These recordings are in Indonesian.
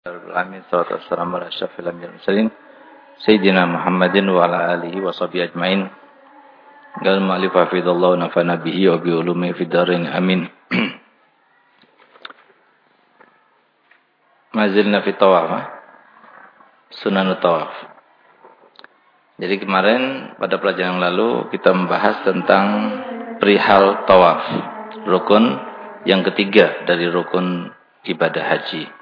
Alamin salatu wassalamu ala asyrafil anbiya'i sayyidina Muhammadin wa ala alihi wa sahbihi ajmain. Gal ma'alif hafizallahu nafana bihi wa bi ulumi fid darin amin. Mazilna fi tawaf. Sunan tawaf. Jadi kemarin pada pelajaran yang lalu kita membahas tentang perihal tawaf, rukun yang ketiga dari rukun ibadah haji.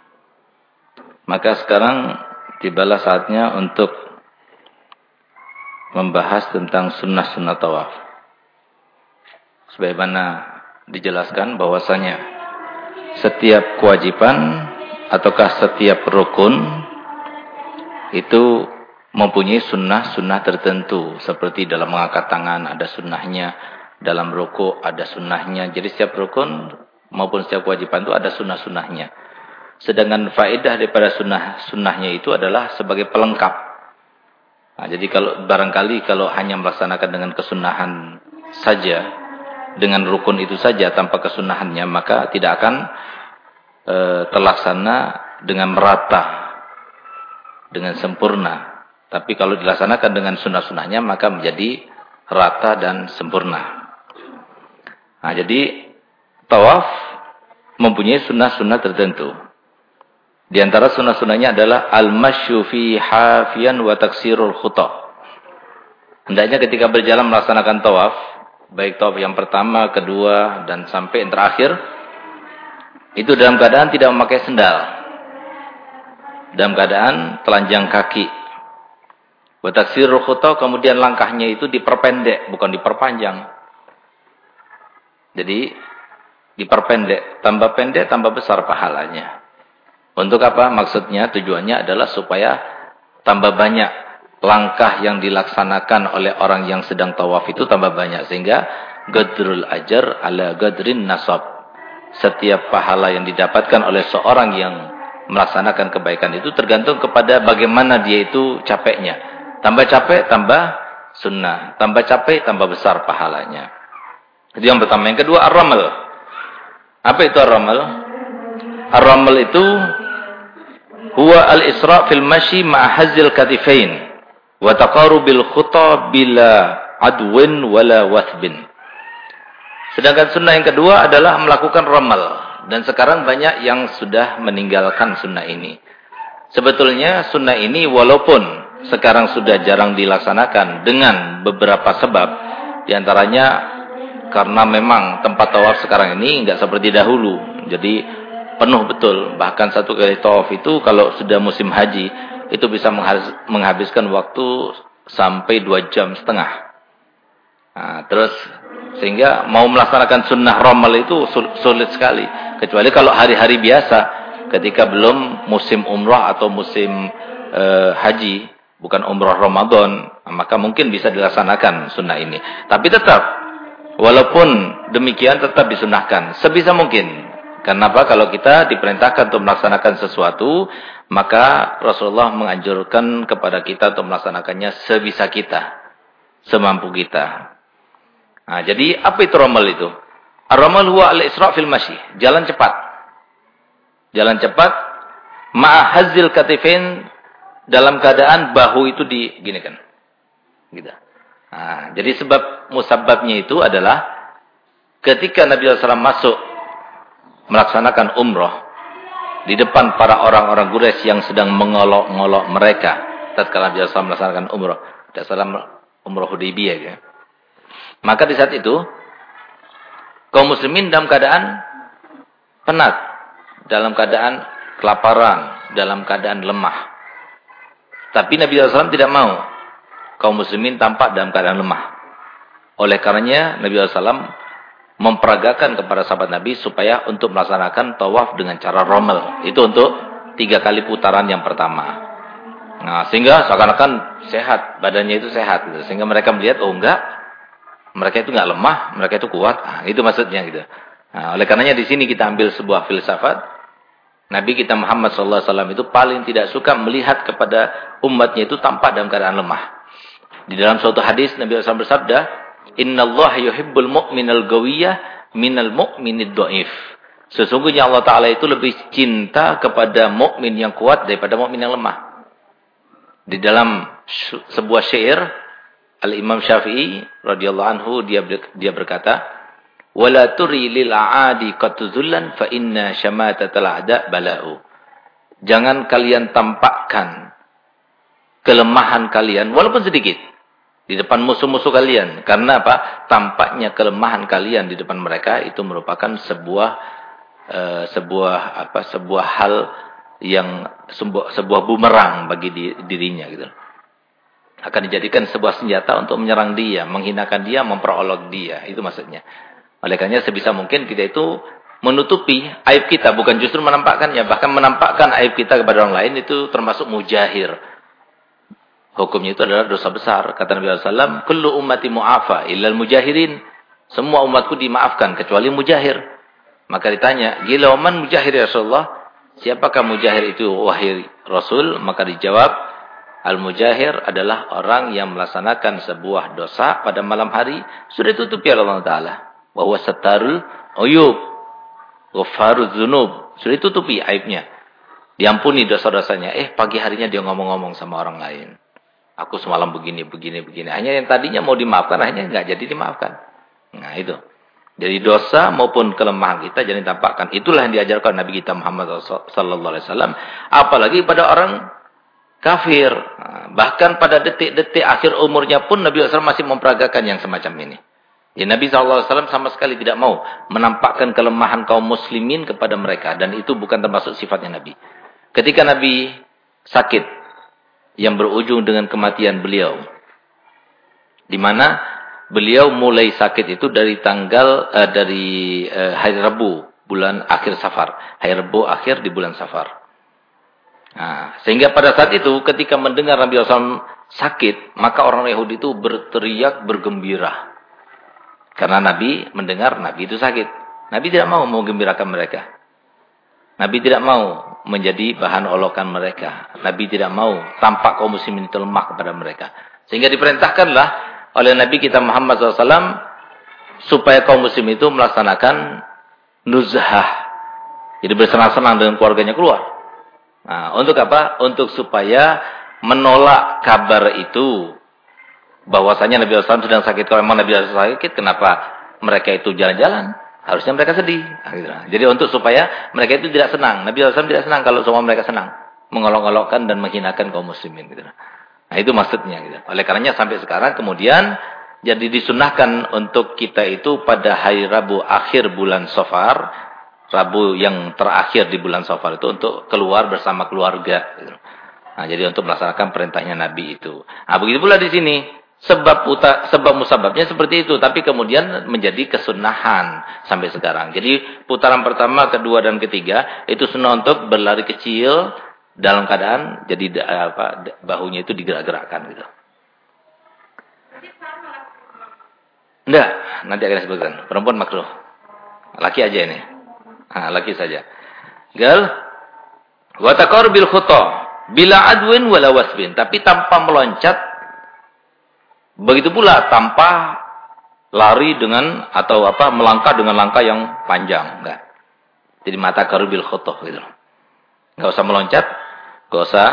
Maka sekarang tibalah saatnya untuk membahas tentang sunnah-sunnah tawaf. Sebagaimana dijelaskan bahwasanya setiap kewajiban ataukah setiap rukun itu mempunyai sunnah-sunnah tertentu. Seperti dalam mengangkat tangan ada sunnahnya, dalam ruku ada sunnahnya. Jadi setiap rukun maupun setiap kewajiban itu ada sunnah-sunnahnya. Sedangkan faedah daripada sunnah sunnahnya itu adalah sebagai pelengkap. Nah, jadi kalau barangkali kalau hanya melaksanakan dengan kesunahan saja, dengan rukun itu saja tanpa kesunahannya, maka tidak akan e, terlaksana dengan merata, dengan sempurna. Tapi kalau dilaksanakan dengan sunnah-sunnahnya, maka menjadi rata dan sempurna. Nah, jadi tawaf mempunyai sunnah-sunnah tertentu. Di antara sunnah-sunnahnya adalah al-masyu fi hafiyan wa taksirul khuta. Hendaknya ketika berjalan melaksanakan tawaf, baik tawaf yang pertama, kedua, dan sampai yang terakhir, itu dalam keadaan tidak memakai sendal. Dalam keadaan telanjang kaki. Wa taksirul khuta, kemudian langkahnya itu diperpendek, bukan diperpanjang. Jadi, diperpendek. Tambah pendek, tambah besar pahalanya. Untuk apa? Maksudnya tujuannya adalah supaya tambah banyak langkah yang dilaksanakan oleh orang yang sedang tawaf itu tambah banyak sehingga gadrul ajar ala gadrin nasab. Setiap pahala yang didapatkan oleh seorang yang melaksanakan kebaikan itu tergantung kepada bagaimana dia itu capeknya. Tambah capek, tambah sunnah. Tambah capek, tambah besar pahalanya. Itu yang pertama. Yang kedua, ar-ramal. Apa itu ar-ramal? Ar-ramal itu huwa al-isra' fil mashi ma'a hazil katifain wa taqarubil khuta bila adwin wala wathbin. Sedangkan sunnah yang kedua adalah melakukan ramal dan sekarang banyak yang sudah meninggalkan sunnah ini. Sebetulnya sunnah ini walaupun sekarang sudah jarang dilaksanakan dengan beberapa sebab di antaranya karena memang tempat tawaf sekarang ini enggak seperti dahulu. Jadi penuh betul. Bahkan satu kali tawaf itu kalau sudah musim haji itu bisa menghabiskan waktu sampai dua jam setengah. Nah, terus sehingga mau melaksanakan sunnah romal itu sulit sekali. Kecuali kalau hari-hari biasa ketika belum musim umrah atau musim uh, haji, bukan umrah Ramadan, maka mungkin bisa dilaksanakan sunnah ini. Tapi tetap, walaupun demikian tetap disunahkan. Sebisa mungkin Kenapa? Kalau kita diperintahkan untuk melaksanakan sesuatu, maka Rasulullah menganjurkan kepada kita untuk melaksanakannya sebisa kita, semampu kita. Nah, jadi apa itu ramal itu? Ar-ramal huwa al-isra' fil jalan cepat. Jalan cepat ma'ahazil katifin dalam keadaan bahu itu diginikan. Gitu. Nah, jadi sebab musababnya itu adalah ketika Nabi SAW masuk melaksanakan umroh di depan para orang-orang Quraisy yang sedang mengolok-ngolok mereka tatkala biasa melaksanakan umroh salam umroh Hudaybiyah ya. Maka di saat itu kaum muslimin dalam keadaan penat, dalam keadaan kelaparan, dalam keadaan lemah. Tapi Nabi SAW tidak mau kaum muslimin tampak dalam keadaan lemah. Oleh karenanya Nabi SAW memperagakan kepada sahabat Nabi supaya untuk melaksanakan tawaf dengan cara rommel. Itu untuk tiga kali putaran yang pertama. Nah, sehingga seakan-akan sehat, badannya itu sehat. Gitu. Sehingga mereka melihat, oh enggak, mereka itu enggak lemah, mereka itu kuat. Nah, itu maksudnya gitu. Nah, oleh karenanya di sini kita ambil sebuah filsafat. Nabi kita Muhammad SAW itu paling tidak suka melihat kepada umatnya itu tampak dalam keadaan lemah. Di dalam suatu hadis Nabi SAW bersabda, Inna Allah yuhibbul mu'minal gawiyah minal mu'minid do'if. Sesungguhnya Allah Taala itu lebih cinta kepada mukmin yang kuat daripada mukmin yang lemah. Di dalam sebuah syair Al Imam Syafi'i radhiyallahu anhu dia dia berkata, "Wala turi lil aadi qatuzullan fa inna shamatatal a'da bala'u." Jangan kalian tampakkan kelemahan kalian walaupun sedikit di depan musuh-musuh kalian. Karena apa? Tampaknya kelemahan kalian di depan mereka itu merupakan sebuah uh, sebuah apa sebuah hal yang sebuah, sebuah bumerang bagi di, dirinya gitu. Akan dijadikan sebuah senjata untuk menyerang dia, menghinakan dia, memperolok dia. Itu maksudnya. Oleh karena sebisa mungkin kita itu menutupi aib kita, bukan justru menampakkannya. Bahkan menampakkan aib kita kepada orang lain itu termasuk mujahir. Hukumnya itu adalah dosa besar. Kata Nabi SAW, Kullu ummati mu'afa illal mujahirin. Semua umatku dimaafkan, kecuali mujahir. Maka ditanya, gila man mujahir ya Rasulullah? Siapakah mujahir itu wahai Rasul? Maka dijawab, al-mujahir adalah orang yang melaksanakan sebuah dosa pada malam hari sudah tutup ya Allah Taala. Bahwa setarul uyub, ghafaruz zunub sudah tutupi aibnya. Diampuni dosa-dosanya. Eh pagi harinya dia ngomong-ngomong sama orang lain. Aku semalam begini, begini, begini. Hanya yang tadinya mau dimaafkan, hanya nggak jadi dimaafkan. Nah itu. Jadi dosa maupun kelemahan kita jangan ditampakkan. Itulah yang diajarkan Nabi kita Muhammad sallallahu alaihi wasallam. Apalagi pada orang kafir. Bahkan pada detik-detik akhir umurnya pun Nabi SAW masih memperagakan yang semacam ini. Ya, Nabi SAW sama sekali tidak mau menampakkan kelemahan kaum muslimin kepada mereka. Dan itu bukan termasuk sifatnya Nabi. Ketika Nabi sakit yang berujung dengan kematian beliau. Di mana beliau mulai sakit itu dari tanggal uh, dari uh, hari Rabu bulan akhir Safar. Hari Rabu akhir di bulan Safar. Nah, sehingga pada saat itu ketika mendengar Nabi SAW sakit, maka orang Yahudi itu berteriak bergembira. Karena Nabi mendengar Nabi itu sakit. Nabi tidak mau menggembirakan mereka. Nabi tidak mau menjadi bahan olokan mereka. Nabi tidak mau tampak kaum muslimin itu lemah kepada mereka. Sehingga diperintahkanlah oleh Nabi kita Muhammad SAW supaya kaum muslim itu melaksanakan nuzhah. Jadi bersenang-senang dengan keluarganya keluar. Nah, untuk apa? Untuk supaya menolak kabar itu bahwasanya Nabi SAW sedang sakit. Kalau memang Nabi SAW sakit, kenapa mereka itu jalan-jalan? Harusnya mereka sedih. Nah. Jadi untuk supaya mereka itu tidak senang. Nabi SAW tidak senang kalau semua mereka senang. Mengolok-olokkan dan menghinakan kaum muslimin. Gitu. Nah itu maksudnya. Gitu. Oleh karenanya sampai sekarang kemudian jadi disunahkan untuk kita itu pada hari Rabu akhir bulan Sofar, Rabu yang terakhir di bulan Sofar itu untuk keluar bersama keluarga. Gitu. Nah, jadi untuk melaksanakan perintahnya Nabi itu. Nah, begitu pula di sini sebab uta, sebab musababnya seperti itu, tapi kemudian menjadi kesunahan sampai sekarang. Jadi putaran pertama, kedua dan ketiga itu sunnah untuk berlari kecil dalam keadaan jadi apa bahunya itu digerak-gerakkan gitu. Enggak, nanti akan disebutkan. Perempuan makruh. Laki aja ini. Ah, laki saja. Gal wa taqarbil khuta bila adwin wala wasbin, tapi tanpa meloncat. Begitu pula tanpa lari dengan atau apa melangkah dengan langkah yang panjang, enggak. Jadi mata karubil khuta gitu. Enggak usah meloncat, Gak usah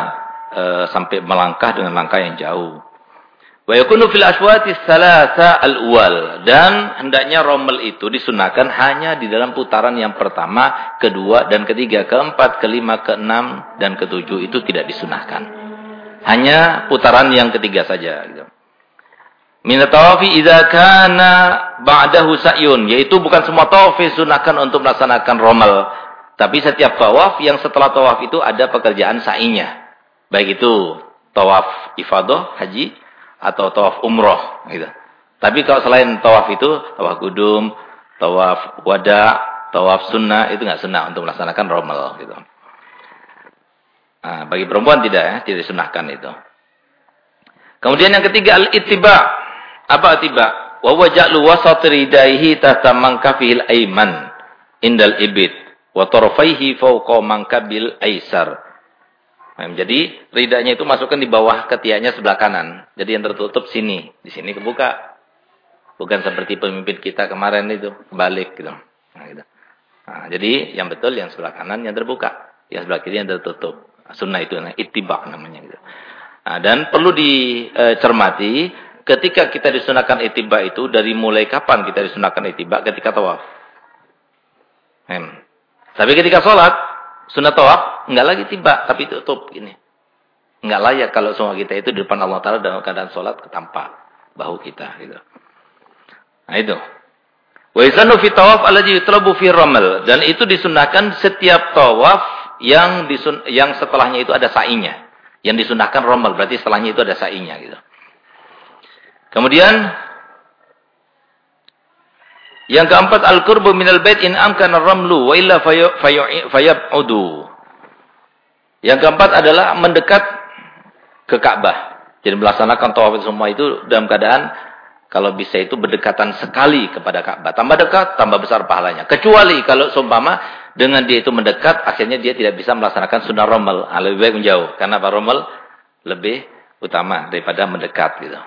e, sampai melangkah dengan langkah yang jauh. Wa yakunu fil aswati salasa al-uwal dan hendaknya rommel itu disunahkan hanya di dalam putaran yang pertama, kedua dan ketiga, keempat, kelima, keenam dan ketujuh itu tidak disunahkan. Hanya putaran yang ketiga saja gitu. Min tawafi idza kana ba'dahu sa'yun, yaitu bukan semua tawaf disunahkan untuk melaksanakan rommel. Tapi setiap tawaf yang setelah tawaf itu ada pekerjaan sa'inya. Baik itu tawaf ifadah, haji, atau tawaf umroh. Gitu. Tapi kalau selain tawaf itu, tawaf kudum, tawaf wada, tawaf sunnah, itu nggak sunnah untuk melaksanakan romal. Gitu. Nah, bagi perempuan tidak ya, tidak disunahkan itu. Kemudian yang ketiga al-ittiba. Apa ittiba? Wa waja'lu wasatri daihi tahta mankafihil aiman indal ibit wa tarfaihi fawqa mankabil aisar. Nah, jadi ridanya itu masukkan di bawah ketiaknya sebelah kanan. Jadi yang tertutup sini, di sini kebuka. Bukan seperti pemimpin kita kemarin itu, balik gitu. Nah, gitu. Nah, jadi yang betul yang sebelah kanan yang terbuka, yang sebelah kiri yang tertutup. Sunnah itu nah, itibak namanya gitu. Nah, dan perlu dicermati ketika kita disunahkan itibak itu dari mulai kapan kita disunahkan itibak ketika tawaf. Hmm. Tapi ketika sholat, sunat tawaf, enggak lagi tiba, tapi tutup gini. Enggak layak kalau semua kita itu di depan Allah Ta'ala dalam keadaan sholat ketampak bahu kita. Gitu. Nah itu. Wa isanu fi tawaf alladhi yutlabu fi ramal dan itu disunahkan setiap tawaf yang disun yang setelahnya itu ada sa'inya. Yang disunahkan ramal berarti setelahnya itu ada sa'inya gitu. Kemudian yang keempat al-qurbu minal bait in amkana ramlu wa illa fayab'udu. Yang keempat adalah mendekat ke Ka'bah. Jadi melaksanakan tawaf semua itu dalam keadaan kalau bisa itu berdekatan sekali kepada Ka'bah. Tambah dekat, tambah besar pahalanya. Kecuali kalau seumpama dengan dia itu mendekat, akhirnya dia tidak bisa melaksanakan sunnah romal. Ah, lebih baik menjauh. Karena apa romal lebih utama daripada mendekat gitu.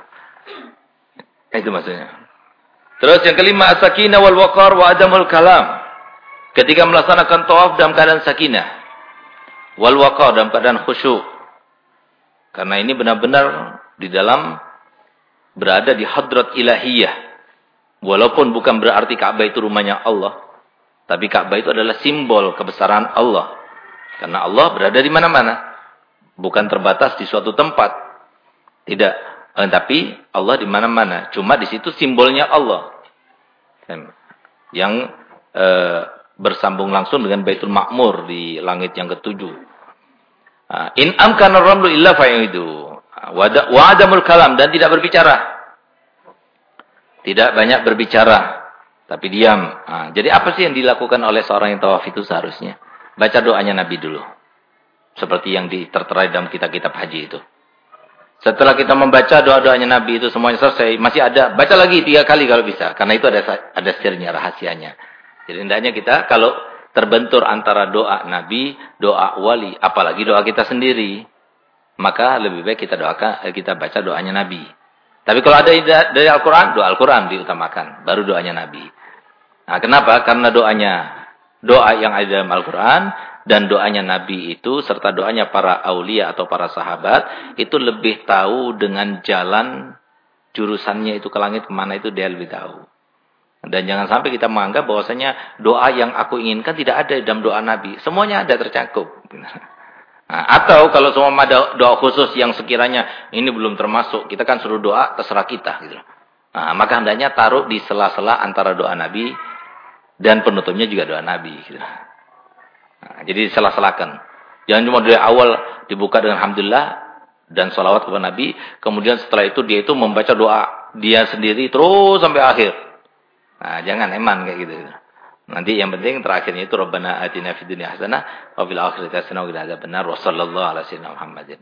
Itu maksudnya. Terus yang kelima as-sakinah wal waqar wa adamul kalam. Ketika melaksanakan tawaf dalam keadaan sakinah wal waqar dalam keadaan khusyuk. Karena ini benar-benar di dalam berada di hadrat ilahiyah. Walaupun bukan berarti Ka'bah itu rumahnya Allah, tapi Ka'bah itu adalah simbol kebesaran Allah. Karena Allah berada di mana-mana. Bukan terbatas di suatu tempat. Tidak. Eh, tapi Allah di mana-mana. Cuma di situ simbolnya Allah. Yang eh, bersambung langsung dengan Baitul Makmur di langit yang ketujuh. In amkana ramlu illa fa'idu. Ah, wa adamul kalam dan tidak berbicara. Tidak banyak berbicara, tapi diam. Nah, jadi apa sih yang dilakukan oleh seorang yang tawaf itu seharusnya? Baca doanya Nabi dulu. Seperti yang tertera dalam kitab-kitab haji itu. Setelah kita membaca doa-doanya Nabi itu semuanya selesai, masih ada, baca lagi tiga kali kalau bisa. Karena itu ada ada sirnya, rahasianya. Jadi hendaknya kita kalau terbentur antara doa Nabi, doa wali, apalagi doa kita sendiri, maka lebih baik kita doakan, eh, kita baca doanya Nabi. Tapi kalau ada dari Al-Quran, doa Al-Quran diutamakan, baru doanya Nabi. Nah, kenapa? Karena doanya, doa yang ada dalam Al-Quran dan doanya Nabi itu serta doanya para aulia atau para sahabat itu lebih tahu dengan jalan jurusannya itu ke langit ke mana itu dia lebih tahu. Dan jangan sampai kita menganggap bahwasanya doa yang aku inginkan tidak ada dalam doa Nabi. Semuanya ada tercakup. Nah, atau kalau semua ada doa khusus yang sekiranya ini belum termasuk, kita kan suruh doa terserah kita. Gitu. Nah, maka hendaknya taruh di sela-sela antara doa Nabi dan penutupnya juga doa Nabi. Gitu. Nah, jadi salah-salahkan. Jangan cuma dari awal dibuka dengan Alhamdulillah dan salawat kepada Nabi. Kemudian setelah itu dia itu membaca doa dia sendiri terus sampai akhir. Nah, jangan eman kayak gitu. Nanti yang penting terakhirnya itu Rabbana atina fid dunya hasanah wa fil akhirati hasanah wa qina adzabannar wa sallallahu ala sayyidina Muhammadin.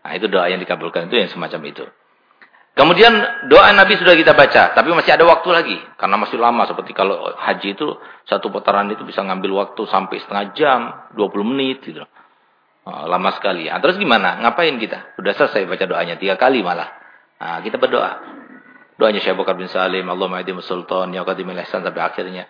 Nah, itu doa yang dikabulkan itu yang semacam itu. Kemudian doa Nabi sudah kita baca, tapi masih ada waktu lagi. Karena masih lama, seperti kalau haji itu, satu putaran itu bisa ngambil waktu sampai setengah jam, 20 menit gitu. Oh, lama sekali. Nah, terus gimana? Ngapain kita? Sudah selesai baca doanya, tiga kali malah. Nah, kita berdoa. Doanya Syekh Bakar bin Salim, Allah ma'adim sultan, ya qadimil ihsan, sampai akhirnya.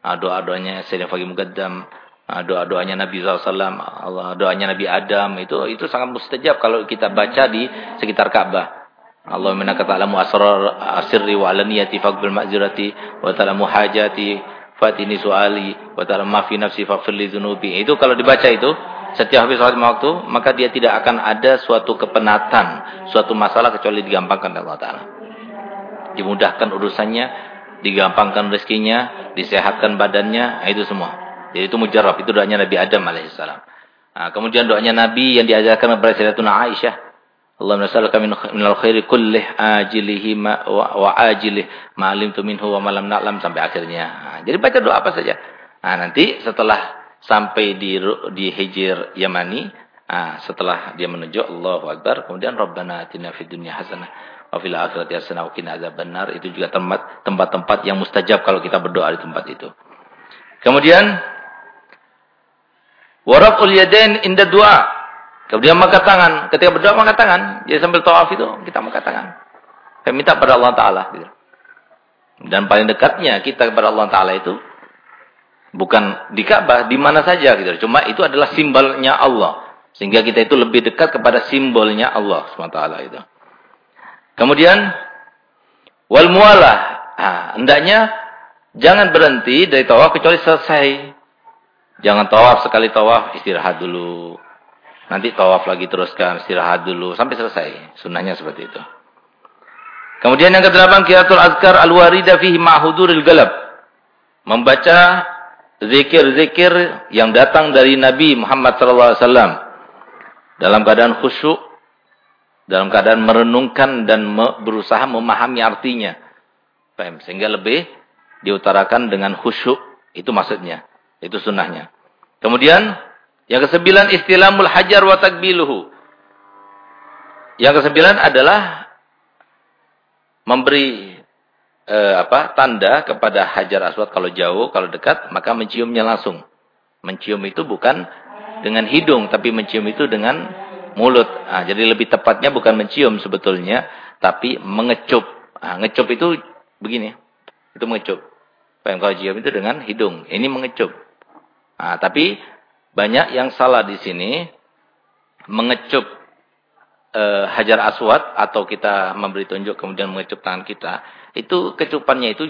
Nah, doa-doanya Sayyidina Fagi Mugaddam, nah, doa-doanya Nabi SAW, Allah, doanya Nabi Adam, itu itu sangat mustajab kalau kita baca di sekitar Ka'bah. Allahumma innaka ta'lamu asrar asirri wa alaniyati faqbil ma'zirati wa ta'lamu hajati fatini su'ali wa ta'lamu ma fi nafsi faghfir li dzunubi. Itu kalau dibaca itu setiap habis salat waktu, maka dia tidak akan ada suatu kepenatan, suatu masalah kecuali digampangkan oleh Allah taala. Dimudahkan urusannya, digampangkan rezekinya, disehatkan badannya, nah, itu semua. Jadi itu mujarab, itu doanya Nabi Adam alaihissalam. Nah, kemudian doanya Nabi yang diajarkan kepada Sayyidatuna Aisyah Allahumma nas'aluka min minal khairi kullih ajilihi ma, wa, wa ajilih ma alimtu minhu wa malam na'lam sampai akhirnya. Nah, jadi baca doa apa saja. Nah, nanti setelah sampai di di Hijir Yamani, nah, setelah dia menuju Allahu Akbar, kemudian Rabbana atina fid dunya hasanah wa fil akhirati hasanah wa qina adzabannar. Itu juga tempat tempat-tempat yang mustajab kalau kita berdoa di tempat itu. Kemudian waraful yadain inda du'a Kemudian mengangkat tangan. Ketika berdoa mengangkat tangan. Jadi sambil tawaf itu kita mengangkat tangan. Kita minta pada Allah Ta'ala. Gitu. Dan paling dekatnya kita kepada Allah Ta'ala itu. Bukan di Ka'bah, di mana saja gitu. Cuma itu adalah simbolnya Allah. Sehingga kita itu lebih dekat kepada simbolnya Allah SWT itu. Kemudian wal mualah. Nah, hendaknya jangan berhenti dari tawaf kecuali selesai. Jangan tawaf sekali tawaf istirahat dulu. Nanti tawaf lagi teruskan istirahat dulu sampai selesai. Sunnahnya seperti itu. Kemudian yang kedelapan qiraatul azkar al-warida fihi ma'huduril galab. Membaca zikir-zikir yang datang dari Nabi Muhammad sallallahu alaihi wasallam dalam keadaan khusyuk, dalam keadaan merenungkan dan berusaha memahami artinya. Paham? Sehingga lebih diutarakan dengan khusyuk, itu maksudnya. Itu sunnahnya. Kemudian yang kesembilan istilamul hajar wa takbiluhu. Yang kesembilan adalah memberi eh, apa tanda kepada hajar aswad kalau jauh, kalau dekat maka menciumnya langsung. Mencium itu bukan dengan hidung, tapi mencium itu dengan mulut. Nah, jadi lebih tepatnya bukan mencium sebetulnya, tapi mengecup. Nah, ngecup itu begini, itu mengecup. Kalau cium itu dengan hidung, ini mengecup. Nah, tapi banyak yang salah di sini mengecup e, hajar aswad atau kita memberi tunjuk kemudian mengecup tangan kita, itu kecupannya itu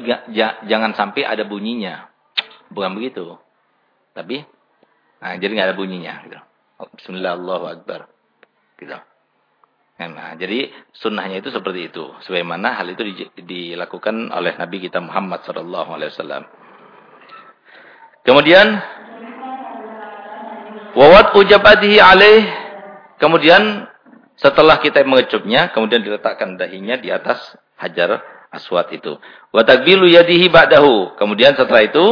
jangan sampai ada bunyinya. Bukan begitu. Tapi Nah, jadi nggak ada bunyinya. Gitu. Bismillahirrahmanirrahim. Gitu. Nah, jadi sunnahnya itu seperti itu. Sebagaimana hal itu di, dilakukan oleh Nabi kita Muhammad Sallallahu Alaihi Wasallam. Kemudian wawat ujabadihi alaih. Kemudian setelah kita mengecupnya, kemudian diletakkan dahinya di atas hajar aswad itu. Wa takbilu yadihi ba'dahu. Kemudian setelah itu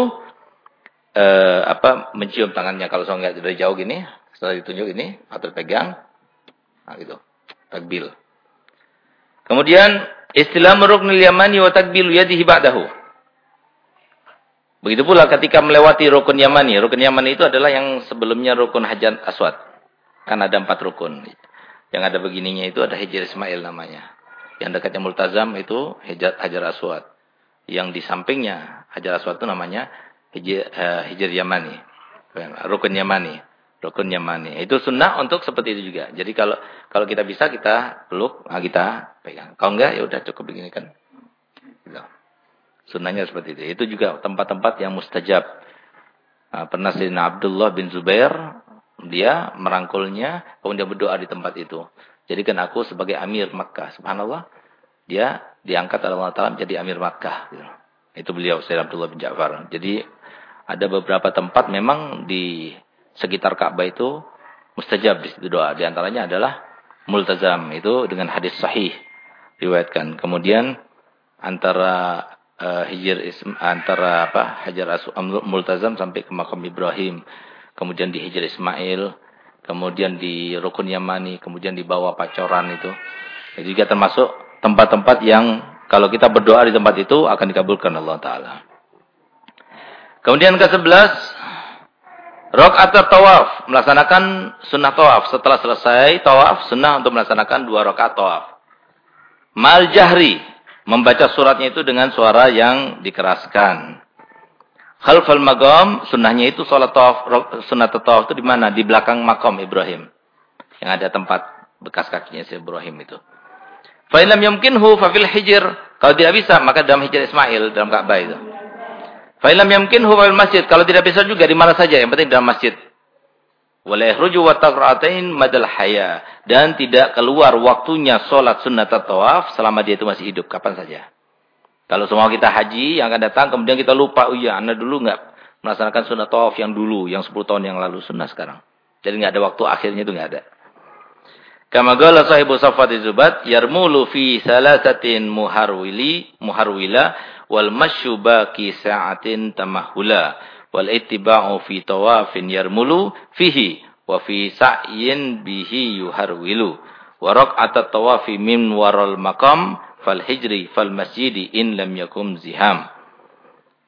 eh, apa mencium tangannya kalau saya dari jauh gini, setelah ditunjuk ini atau pegang, nah gitu, takbil. Kemudian istilah meruknil yamani wa takbilu yadihi ba'dahu. Begitu pula ketika melewati rukun Yamani. Rukun Yamani itu adalah yang sebelumnya rukun Hajar Aswad. Kan ada empat rukun. Yang ada begininya itu ada Hijr Ismail namanya. Yang dekatnya Multazam itu Hajar Aswad. Yang di sampingnya Hajar Aswad itu namanya hijir, uh, hijir Yamani. Rukun Yamani. Rukun Yamani. Itu sunnah untuk seperti itu juga. Jadi kalau kalau kita bisa kita peluk, nah kita pegang. Kalau enggak ya udah cukup begini kan. Gitu. Sunnahnya seperti itu. Itu juga tempat-tempat yang mustajab. Nah, pernah Sayyidina Abdullah bin Zubair dia merangkulnya kemudian berdoa di tempat itu. Jadikan aku sebagai Amir Makkah. Subhanallah. Dia diangkat oleh Allah Taala menjadi Amir Makkah. Itu beliau Sayyidina Abdullah bin Ja'far. Jadi ada beberapa tempat memang di sekitar Ka'bah itu mustajab di situ doa. Di antaranya adalah multazam itu dengan hadis sahih riwayatkan. Kemudian antara uh, hijr antara apa Hajar Aswad multazam sampai ke makam Ibrahim. Kemudian di Hijr Ismail, kemudian di Rukun Yamani, kemudian di bawah Pacoran itu. Jadi juga termasuk tempat-tempat yang kalau kita berdoa di tempat itu akan dikabulkan Allah taala. Kemudian ke-11 rakaat tawaf, melaksanakan sunnah tawaf. Setelah selesai tawaf, sunnah untuk melaksanakan dua rakaat tawaf. Mal jahri, membaca suratnya itu dengan suara yang dikeraskan. Khalfal magam, sunnahnya itu salat tawaf, sunnah tawaf itu di mana? Di belakang makam Ibrahim. Yang ada tempat bekas kakinya si Ibrahim itu. Fa illam yumkinhu fa fil hijr. Kalau tidak bisa, maka dalam hijr Ismail, dalam Ka'bah itu. Fa'ilam yamkin huwa masjid. Kalau tidak bisa juga di mana saja, yang penting dalam masjid. Wala yakhruju wa taqra'atain madal haya dan tidak keluar waktunya salat sunnat tawaf selama dia itu masih hidup kapan saja. Kalau semua kita haji yang akan datang kemudian kita lupa, oh iya, Anda dulu enggak melaksanakan sunnah tawaf yang dulu, yang 10 tahun yang lalu sunnah sekarang. Jadi enggak ada waktu akhirnya itu enggak ada. Kama qala sahibu Safat Zubat yarmulu fi salasatin muharwili muharwila wal masyu sa'atin tamahula wal ittiba'u fi tawafin yarmulu fihi wa fi sa'yin bihi yuharwilu. Wa raq'at tawafi min waral maqam fal hijri fal masjidi in lam yakum ziham.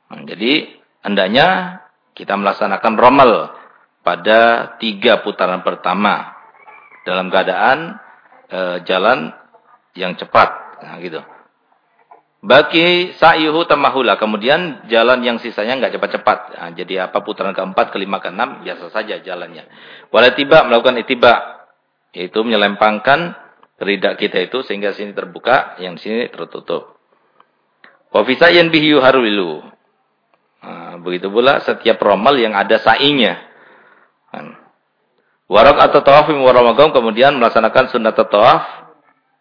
Nah, jadi hendaknya kita melaksanakan romal pada tiga putaran pertama. Dalam keadaan e, jalan yang cepat. Nah gitu Baki sa'yuhu tamahula. Kemudian jalan yang sisanya enggak cepat-cepat. Nah, jadi apa putaran keempat, kelima, keenam biasa saja jalannya. Wala tiba melakukan itiba yaitu menyelempangkan ridak kita itu sehingga sini terbuka, yang sini tertutup. Wa fi sa'yin bihi yuharwilu. Nah, begitu pula setiap romal yang ada sa'inya. Kan. Warak atau tawaf waramagam kemudian melaksanakan sunat tawaf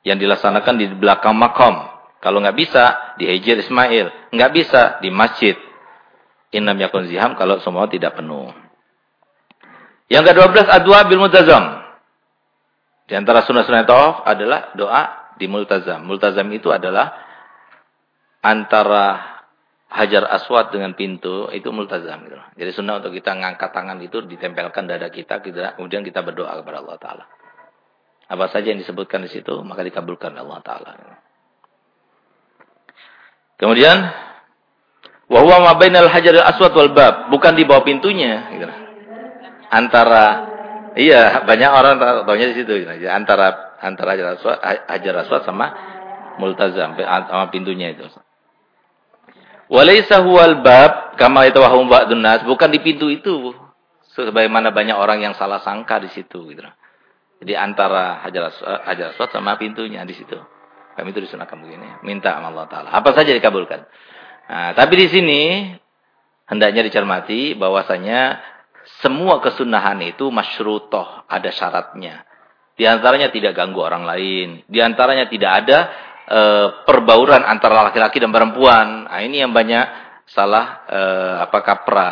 yang dilaksanakan di belakang makam. Kalau nggak bisa di Ismail, nggak bisa di masjid. Inam yakun ziham kalau semua tidak penuh. Yang ke-12 adwa bil multazam. Di antara sunah-sunah tawaf adalah doa di multazam. Multazam itu adalah antara hajar aswad dengan pintu itu multazam gitu. Jadi sunnah untuk kita ngangkat tangan itu ditempelkan dada kita, kita kemudian kita berdoa kepada Allah taala. Apa saja yang disebutkan di situ maka dikabulkan Allah taala. Kemudian wa huwa ma bainal hajar aswad wal bab, bukan di bawah pintunya gitu. Antara iya banyak orang tahunya di situ gitu. Antara antara hajar aswad hajar aswad sama multazam sama pintunya itu. Walaysa huwal bab kama yatawahum ba'dun nas, bukan di pintu itu. Sebagaimana banyak orang yang salah sangka di situ gitu. Jadi antara Hajar Aswad, Hajar sama pintunya di situ. Kami itu disunahkan begini, minta sama Allah taala. Apa saja dikabulkan. Nah, tapi di sini hendaknya dicermati bahwasanya semua kesunahan itu masyrutoh, ada syaratnya. Di antaranya tidak ganggu orang lain. Di antaranya tidak ada e, perbauran antara laki-laki dan perempuan. Nah, ini yang banyak salah e, apa kapra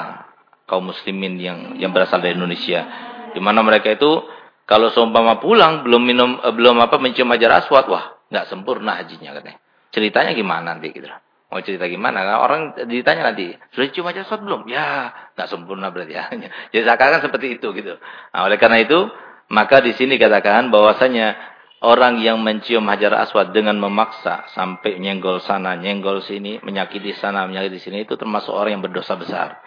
kaum muslimin yang yang berasal dari Indonesia. Di mana mereka itu kalau seumpama pulang belum minum e, belum apa mencium ajar aswad, wah, nggak sempurna hajinya katanya. Ceritanya gimana nanti gitu. Mau cerita gimana? Nah, orang ditanya nanti, sudah cium ajar aswad belum? Ya, nggak sempurna berarti ya. Jadi seakan-akan seperti itu gitu. Nah, oleh karena itu, maka di sini katakan bahwasanya Orang yang mencium hajar aswad dengan memaksa sampai nyenggol sana, nyenggol sini, menyakiti sana, menyakiti sini itu termasuk orang yang berdosa besar.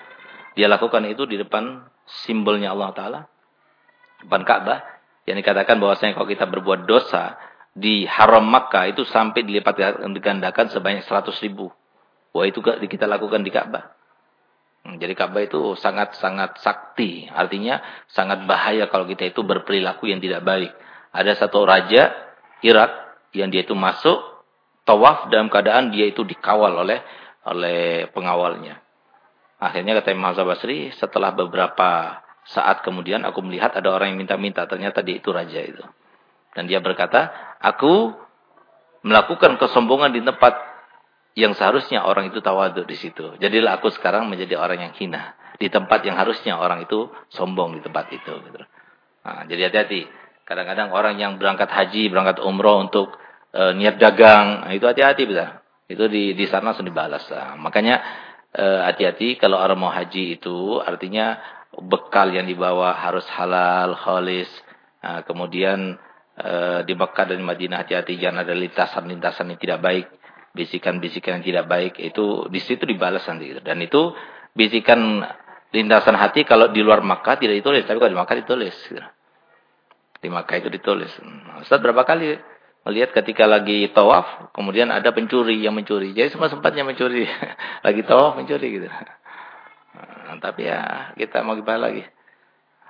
Dia lakukan itu di depan simbolnya Allah Ta'ala. Depan Ka'bah. Yang dikatakan bahwasanya kalau kita berbuat dosa di haram Makkah itu sampai dilipat digandakan sebanyak 100 ribu. Wah itu kita lakukan di Ka'bah. Hmm, jadi Ka'bah itu sangat-sangat sakti. Artinya sangat bahaya kalau kita itu berperilaku yang tidak baik. Ada satu raja Irak yang dia itu masuk tawaf dalam keadaan dia itu dikawal oleh oleh pengawalnya. Akhirnya kata Imam Basri, setelah beberapa saat kemudian aku melihat ada orang yang minta-minta, ternyata dia itu raja itu. Dan dia berkata, aku melakukan kesombongan di tempat yang seharusnya orang itu tawadu di situ. Jadilah aku sekarang menjadi orang yang hina di tempat yang harusnya orang itu sombong di tempat itu. Nah, jadi hati-hati. Kadang-kadang orang yang berangkat haji, berangkat umroh untuk e, niat dagang, nah, itu hati-hati bisa. Itu di di sana langsung dibalas. Nah, makanya e, hati-hati e, kalau orang mau haji itu artinya bekal yang dibawa harus halal, khalis. Nah, kemudian e, di Mekah dan Madinah hati-hati jangan ada lintasan-lintasan yang tidak baik, bisikan-bisikan yang tidak baik itu di situ dibalas nanti. Dan itu bisikan lintasan hati kalau di luar Makkah tidak ditulis, tapi kalau di Makkah ditulis. Gitu. Di Makkah itu ditulis. Ustaz berapa kali melihat ketika lagi tawaf, kemudian ada pencuri yang mencuri. Jadi semua sempatnya mencuri. lagi tawaf mencuri gitu. Nah, tapi ya kita mau gimana lagi.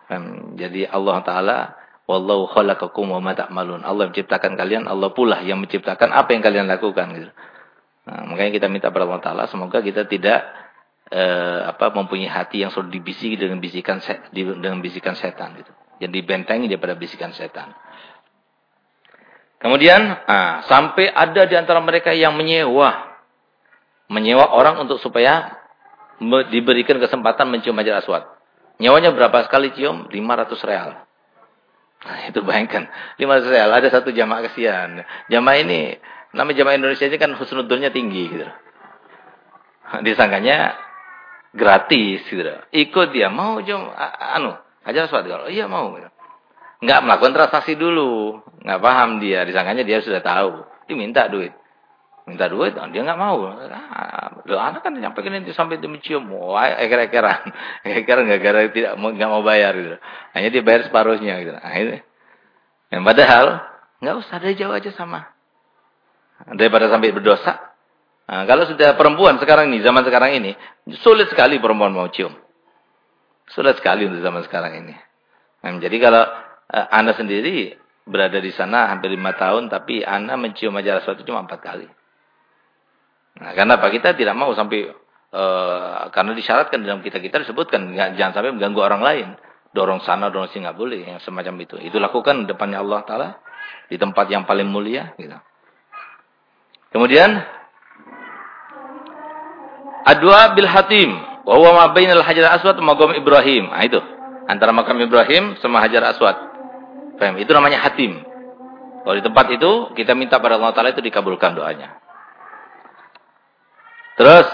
Kan, jadi Allah Ta'ala Wallahu khalaqakum wa ma ta'malun. Allah menciptakan kalian, Allah pula yang menciptakan apa yang kalian lakukan gitu. Nah, makanya kita minta kepada Allah Taala semoga kita tidak eh, apa mempunyai hati yang sudah dibisiki dengan bisikan dengan bisikan setan gitu yang dibentengi daripada bisikan setan. Kemudian ah, sampai ada di antara mereka yang menyewa menyewa orang untuk supaya diberikan kesempatan mencium hajar aswad. Nyewanya berapa sekali cium? 500 real. Itu bayangkan, 500 real ada satu jamaah kesian. Jamaah ini nama jamaah Indonesia ini kan husnudulnya tinggi gitu. Disangkanya gratis gitu. Ikut dia mau jom anu Hajar Aswad kalau iya mau. Enggak melakukan transaksi dulu. Enggak paham dia. Disangkanya dia sudah tahu. Dia minta duit. Minta duit, dia enggak mau. Ah, anak kan sampai nanti sampai dia mencium. Wah, eker-ekeran. Ekeran enggak gara tidak mau enggak mau bayar gitu. Hanya dia bayar separuhnya gitu. Nah, itu. Yang padahal enggak usah dari jauh aja sama. Daripada sampai berdosa, Nah, kalau sudah perempuan sekarang ini, zaman sekarang ini, sulit sekali perempuan mau cium. Sulit sekali untuk zaman sekarang ini. Nah, jadi kalau uh, Anda sendiri berada di sana hampir lima tahun, tapi Anda mencium aja sesuatu cuma empat kali. Nah, karena apa? Kita tidak mau sampai, uh, karena disyaratkan dalam kita kita disebutkan, jangan sampai mengganggu orang lain. Dorong sana, dorong sini, nggak boleh. Yang semacam itu. Itu lakukan depannya Allah Ta'ala. Di tempat yang paling mulia. Gitu. Kemudian, Adwa bil hatim. Wahuwa ma bainal hajar aswad magam Ibrahim. Nah itu. Antara makam Ibrahim sama hajar aswad. Paham? Itu namanya hatim. Kalau di tempat itu, kita minta pada Allah Ta'ala itu dikabulkan doanya. Terus.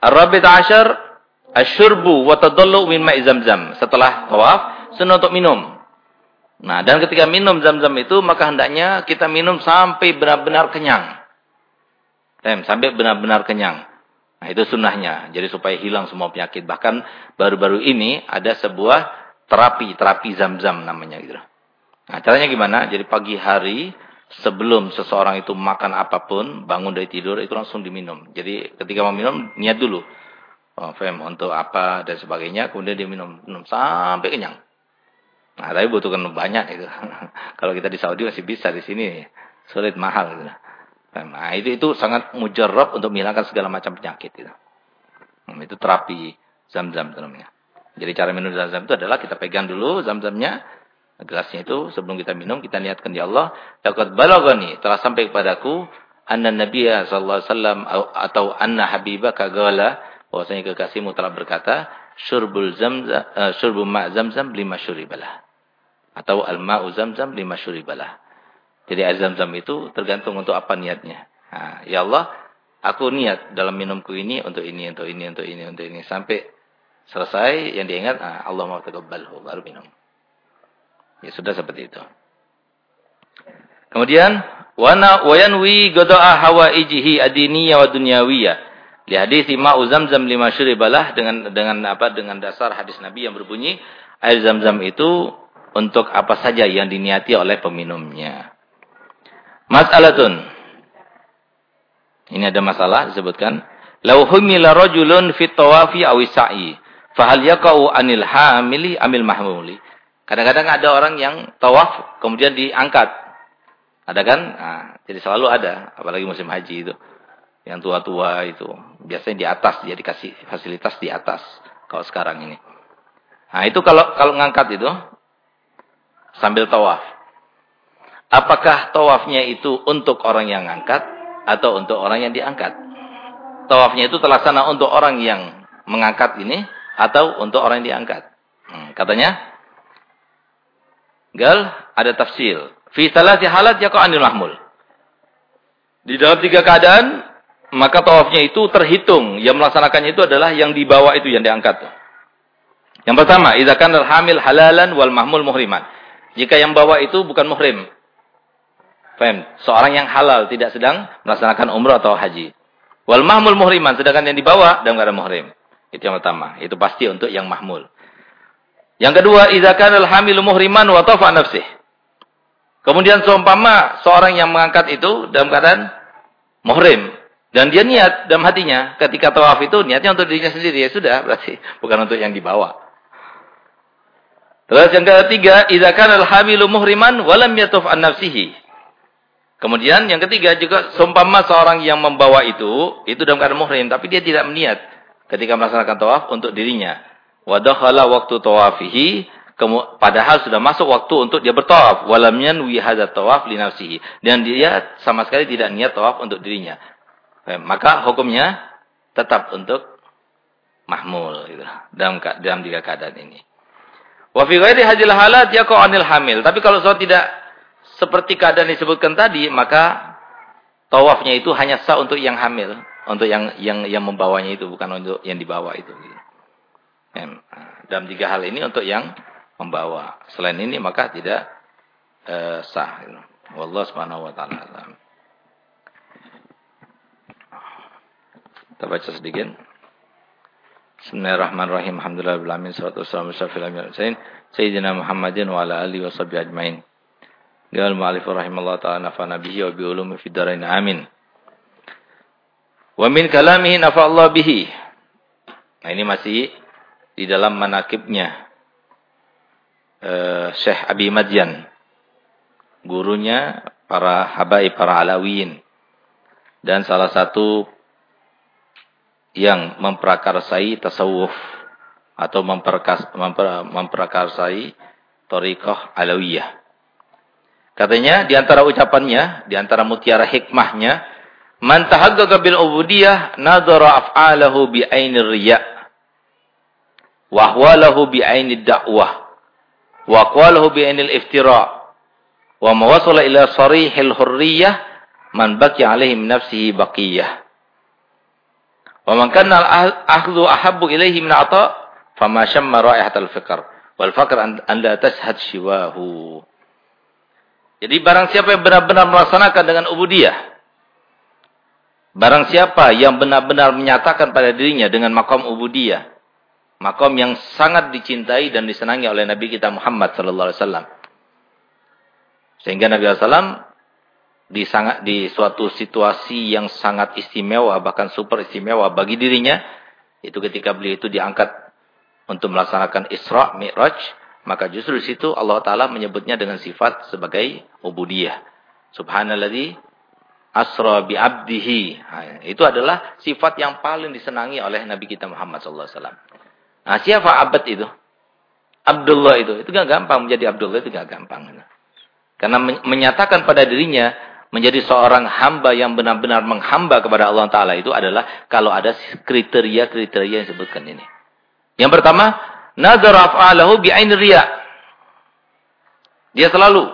Ar-Rabit Ashar. Asyurbu wa tadallu min ma'i zamzam. Setelah tawaf, sunnah untuk minum. Nah, dan ketika minum zam-zam itu, maka hendaknya kita minum sampai benar-benar kenyang. Sampai benar-benar kenyang. Nah, itu sunnahnya. Jadi supaya hilang semua penyakit. Bahkan baru-baru ini ada sebuah terapi, terapi zam-zam namanya gitu. Nah, caranya gimana? Jadi pagi hari sebelum seseorang itu makan apa pun, bangun dari tidur itu langsung diminum. Jadi ketika mau minum niat dulu. Oh, fem untuk apa dan sebagainya, kemudian dia minum, sampai kenyang. Nah, tapi butuhkan banyak itu. Kalau kita di Saudi masih bisa di sini sulit mahal gitu. Nah, itu itu sangat mujarab untuk menghilangkan segala macam penyakit itu. Hmm, itu terapi zam-zam namanya. Jadi cara minum zam-zam itu adalah kita pegang dulu zam-zamnya, gelasnya itu sebelum kita minum kita niatkan di Allah, laqad balagani telah sampai kepadaku anna nabiyya sallallahu alaihi wasallam atau anna habibaka qala bahwasanya kekasihmu telah berkata syurbul zamzam uh, syurbu ma' zamzam lima syuribalah atau al-ma'u zamzam lima syuribalah jadi air zam-zam itu tergantung untuk apa niatnya. Nah, ya Allah, aku niat dalam minumku ini untuk ini, untuk ini, untuk ini, untuk ini. Sampai selesai yang diingat, nah, Allah mau taqabbalhu, baru minum. Ya sudah seperti itu. Kemudian, wana wayanwi godoa hawa ijihi adiniya wa dunyawiyah. Di hadis ma'u zamzam lima syuribalah dengan dengan apa dengan dasar hadis Nabi yang berbunyi air zam-zam itu untuk apa saja yang diniati oleh peminumnya. Mas'alatun. Ini ada masalah disebutkan. Lau humila rajulun fit tawafi aw sa'i, fahal yaqau anil hamili amil mahmuli. Kadang-kadang ada orang yang tawaf kemudian diangkat. Ada kan? Nah, jadi selalu ada, apalagi musim haji itu. Yang tua-tua itu biasanya di atas dia dikasih fasilitas di atas kalau sekarang ini. Nah, itu kalau kalau ngangkat itu sambil tawaf. Apakah tawafnya itu untuk orang yang angkat atau untuk orang yang diangkat? Tawafnya itu terlaksana untuk orang yang mengangkat ini atau untuk orang yang diangkat. Hmm, katanya, gal ada tafsir. Fi salati halat yaqa anil mahmul. Di dalam tiga keadaan, maka tawafnya itu terhitung. Yang melaksanakannya itu adalah yang dibawa itu, yang diangkat. Yang pertama, idza kana hamil halalan wal mahmul muhriman. Jika yang bawa itu bukan muhrim, Faham? Seorang yang halal tidak sedang melaksanakan umrah atau haji. Wal mahmul muhriman. Sedangkan yang dibawa dalam keadaan muhrim. Itu yang pertama. Itu pasti untuk yang mahmul. Yang kedua, idza al-hamilu muhriman wa tafa nafsih. Kemudian seumpama seorang yang mengangkat itu dalam keadaan muhrim dan dia niat dalam hatinya ketika tawaf itu niatnya untuk dirinya sendiri ya sudah berarti bukan untuk yang dibawa. Terus yang ketiga, idza al-hamilu muhriman wa lam yatuf an nafsihi. Kemudian yang ketiga juga seumpama seorang yang membawa itu, itu dalam keadaan muhrim, tapi dia tidak meniat ketika melaksanakan tawaf untuk dirinya. Wadakhala waktu tawafihi, padahal sudah masuk waktu untuk dia bertawaf. Walam yanwi hadzal tawaf li nafsihi. Dan dia sama sekali tidak niat tawaf untuk dirinya. Maka hukumnya tetap untuk mahmul gitu, dalam dalam tiga keadaan ini. Wa fi ghairi hadzal halat yaqa anil hamil. Tapi kalau seorang tidak seperti keadaan disebutkan tadi, maka tawafnya itu hanya sah untuk yang hamil, untuk yang yang yang membawanya itu, bukan untuk yang dibawa itu. Dalam tiga hal ini untuk yang membawa. Selain ini maka tidak uh, sah. Wallah subhanahu wa ta'ala. Kita baca sedikit. Bismillahirrahmanirrahim. Alhamdulillah. Salatu wassalamu ala Sayyidina Muhammadin wa ala alihi wa sahbihi ajmain. Qala al-mu'allif rahimahullah ta'ala nafa'ana bihi wa bi ulumi fid dharain amin. Wa min kalamihi nafa'allahu bihi. Nah ini masih di dalam manakibnya uh, Syekh Abi Madyan. Gurunya para habaib, para alawiyin. Dan salah satu yang memprakarsai tasawuf atau memperkas, memper, memprakarsai Torikoh Alawiyah. Katanya di antara ucapannya, di antara mutiara hikmahnya, man tahaqqaqa bil ubudiyah nadhara af'alahu bi ainir riya' wa ahwalahu bi ainid da'wah wa aqwalahu bi ainil iftira' wa mawasala ila sarihil hurriyah man baki alaihi min nafsihi baqiyah wa man kana al-akhdhu ahabbu ilaihi min ata' fama shamma ra'ihatal fikr wal fakr an la tashhad shiwahu jadi barang siapa yang benar-benar melaksanakan dengan ubudiyah. Barang siapa yang benar-benar menyatakan pada dirinya dengan makom ubudiyah. Makom yang sangat dicintai dan disenangi oleh Nabi kita Muhammad sallallahu alaihi wasallam. Sehingga Nabi SAW di di suatu situasi yang sangat istimewa bahkan super istimewa bagi dirinya itu ketika beliau itu diangkat untuk melaksanakan Isra Mi'raj maka justru di situ Allah Ta'ala menyebutnya dengan sifat sebagai ubudiyah. Subhanalladzi asra bi'abdihi. Nah, itu adalah sifat yang paling disenangi oleh Nabi kita Muhammad SAW. Nah, siapa abad itu? Abdullah itu. Itu gak gampang menjadi Abdullah itu gak gampang. Karena menyatakan pada dirinya menjadi seorang hamba yang benar-benar menghamba kepada Allah Ta'ala itu adalah kalau ada kriteria-kriteria yang disebutkan ini. Yang pertama, Nazar af'alahu bi'ain riya. Dia selalu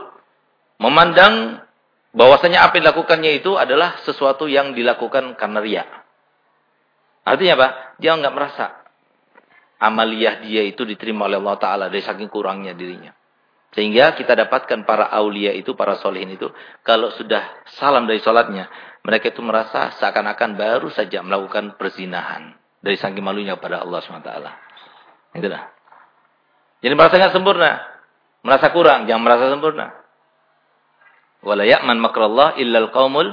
memandang bahwasanya apa yang dilakukannya itu adalah sesuatu yang dilakukan karena riya. Artinya apa? Dia enggak merasa amaliyah dia itu diterima oleh Allah Ta'ala dari saking kurangnya dirinya. Sehingga kita dapatkan para aulia itu, para solehin itu, kalau sudah salam dari sholatnya, mereka itu merasa seakan-akan baru saja melakukan perzinahan. Dari saking malunya pada Allah SWT. Itulah. Jadi merasa nggak sempurna. Merasa kurang, jangan merasa sempurna. Wala ya'man makrallah illal qaumul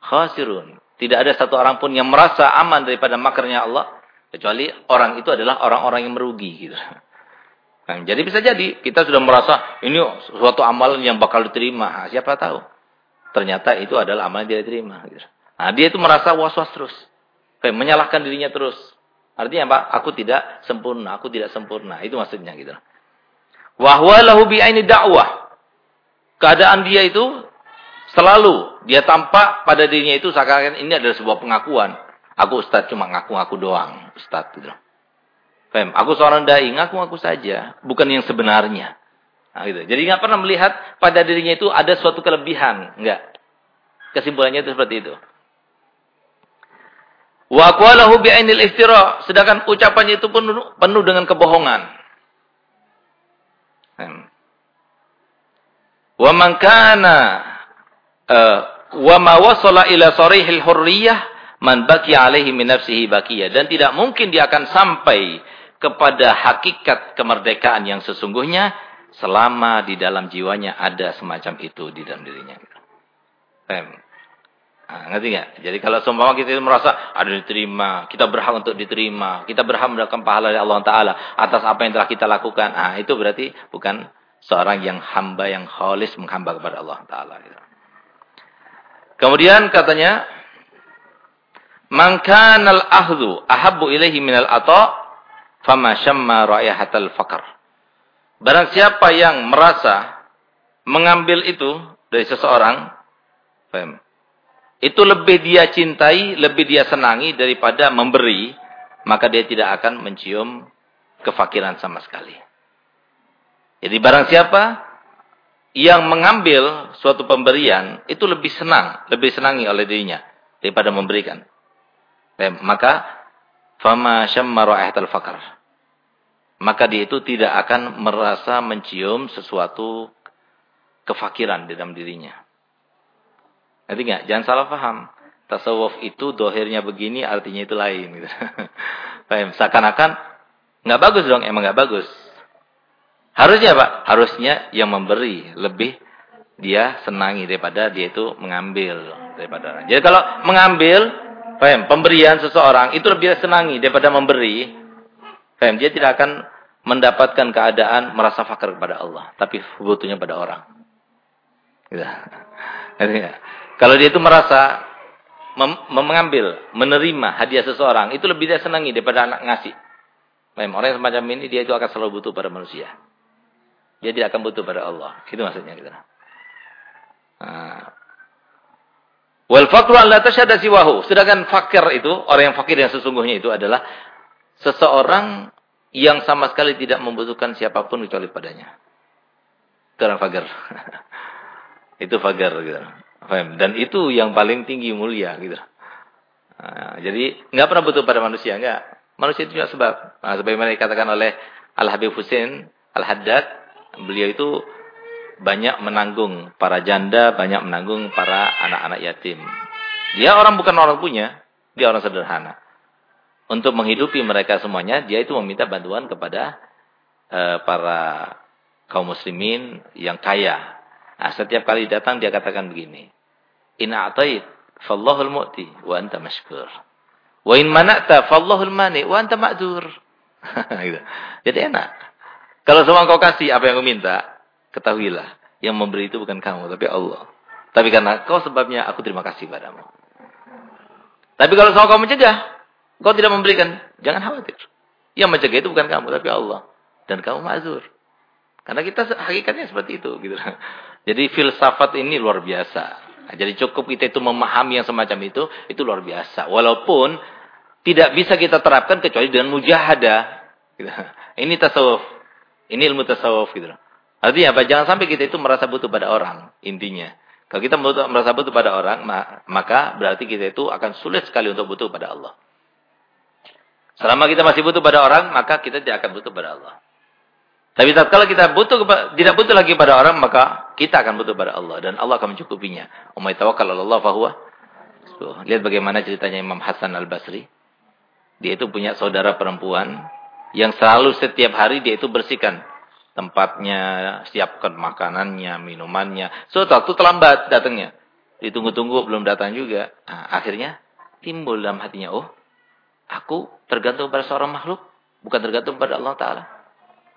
khasirun. Tidak ada satu orang pun yang merasa aman daripada makarnya Allah kecuali orang itu adalah orang-orang yang merugi gitu. Nah, jadi bisa jadi kita sudah merasa ini suatu amalan yang bakal diterima. Nah, siapa tahu? Ternyata itu adalah amalan yang dia diterima gitu. Nah, dia itu merasa was-was terus. Menyalahkan dirinya terus. Artinya apa? Aku tidak sempurna, aku tidak sempurna. Itu maksudnya gitu. Wa huwa lahu bi'aini dakwah. Keadaan dia itu selalu dia tampak pada dirinya itu seakan-akan ini adalah sebuah pengakuan. Aku ustaz cuma ngaku-ngaku doang, ustaz gitu. Fem, aku seorang dai, ngaku-ngaku saja, bukan yang sebenarnya. Nah, gitu. Jadi nggak pernah melihat pada dirinya itu ada suatu kelebihan, enggak. Kesimpulannya itu seperti itu. Wa bi'ainil iftira, sedangkan ucapannya itu penuh, penuh dengan kebohongan. Wa man kana uh, wa ma ila sarihil hurriyah man baki alaihi min nafsihi bakiyah dan tidak mungkin dia akan sampai kepada hakikat kemerdekaan yang sesungguhnya selama di dalam jiwanya ada semacam itu di dalam dirinya. Paham? Nah, ngerti nggak? Jadi kalau seumpama kita merasa ada diterima, kita berhak untuk diterima, kita berhak mendapatkan pahala dari Allah Taala atas apa yang telah kita lakukan. Ah, itu berarti bukan seorang yang hamba yang khalis menghamba kepada Allah Taala. Kemudian katanya, "Man kana al-ahdhu ahabbu ilaihi min al-ata, fama ra'ihatal faqr." Barang siapa yang merasa mengambil itu dari seseorang, paham? itu lebih dia cintai, lebih dia senangi daripada memberi, maka dia tidak akan mencium kefakiran sama sekali. Jadi barang siapa yang mengambil suatu pemberian, itu lebih senang, lebih senangi oleh dirinya daripada memberikan. Maka fama syamma ra'ahatal fakar. Maka dia itu tidak akan merasa mencium sesuatu kefakiran di dalam dirinya. Nanti nggak? Jangan salah paham. Tasawuf itu dohirnya begini, artinya itu lain. Gitu. Seakan-akan nggak bagus dong, emang nggak bagus. Harusnya apa? Harusnya yang memberi lebih dia senangi daripada dia itu mengambil daripada. Jadi kalau mengambil Paham? Pemberian seseorang itu lebih senangi daripada memberi. Paham? Dia tidak akan mendapatkan keadaan merasa fakir kepada Allah. Tapi butuhnya pada orang. Gitu. Kalau dia itu merasa mem mengambil, menerima hadiah seseorang, itu lebih dia senangi daripada anak ngasih. Paham? Orang yang semacam ini, dia itu akan selalu butuh pada manusia. Dia tidak akan butuh pada Allah. Itu maksudnya. Gitu. Nah, Wal fakru an la tashhada siwahu. Sedangkan fakir itu, orang yang fakir yang sesungguhnya itu adalah seseorang yang sama sekali tidak membutuhkan siapa pun kecuali padanya. Itu orang fakir. itu fakir gitu. Dan itu yang paling tinggi mulia gitu. Nah, jadi nggak pernah butuh pada manusia, enggak. Manusia itu juga sebab. Nah, sebagaimana dikatakan oleh Al Habib Hussein Al Haddad, beliau itu banyak menanggung para janda, banyak menanggung para anak-anak yatim. Dia orang bukan orang punya, dia orang sederhana. Untuk menghidupi mereka semuanya, dia itu meminta bantuan kepada uh, para kaum muslimin yang kaya. Nah, setiap kali datang dia katakan begini. In a'tait fallahul mu'ti wa anta mashkur. Wa in mana'ta fallahul mani wa anta ma'dur. gitu. Jadi enak. Kalau semua kau kasih apa yang kau minta, ketahuilah yang memberi itu bukan kamu tapi Allah. Tapi karena kau sebabnya aku terima kasih padamu. Tapi kalau sama kau mencegah, kau tidak memberikan, jangan khawatir. Yang mencegah itu bukan kamu tapi Allah dan kamu mazur. Karena kita hakikatnya seperti itu gitu. Jadi filsafat ini luar biasa. Nah, jadi cukup kita itu memahami yang semacam itu, itu luar biasa. Walaupun tidak bisa kita terapkan kecuali dengan mujahadah. Gitu. Ini tasawuf. Ini ilmu tasawuf gitu. Artinya apa? Jangan sampai kita itu merasa butuh pada orang, intinya. Kalau kita merasa butuh pada orang, maka berarti kita itu akan sulit sekali untuk butuh pada Allah. Selama kita masih butuh pada orang, maka kita tidak akan butuh pada Allah. Tapi kalau kita butuh tidak butuh lagi pada orang, maka kita akan butuh pada Allah dan Allah akan mencukupinya. Umay tawakkal Allah fahuwa. Lihat bagaimana ceritanya Imam Hasan Al-Basri. Dia itu punya saudara perempuan yang selalu setiap hari dia itu bersihkan tempatnya, siapkan makanannya, minumannya. Suatu waktu terlambat datangnya. Ditunggu-tunggu belum datang juga. Nah, akhirnya timbul dalam hatinya, oh, aku tergantung pada seorang makhluk, bukan tergantung pada Allah Ta'ala.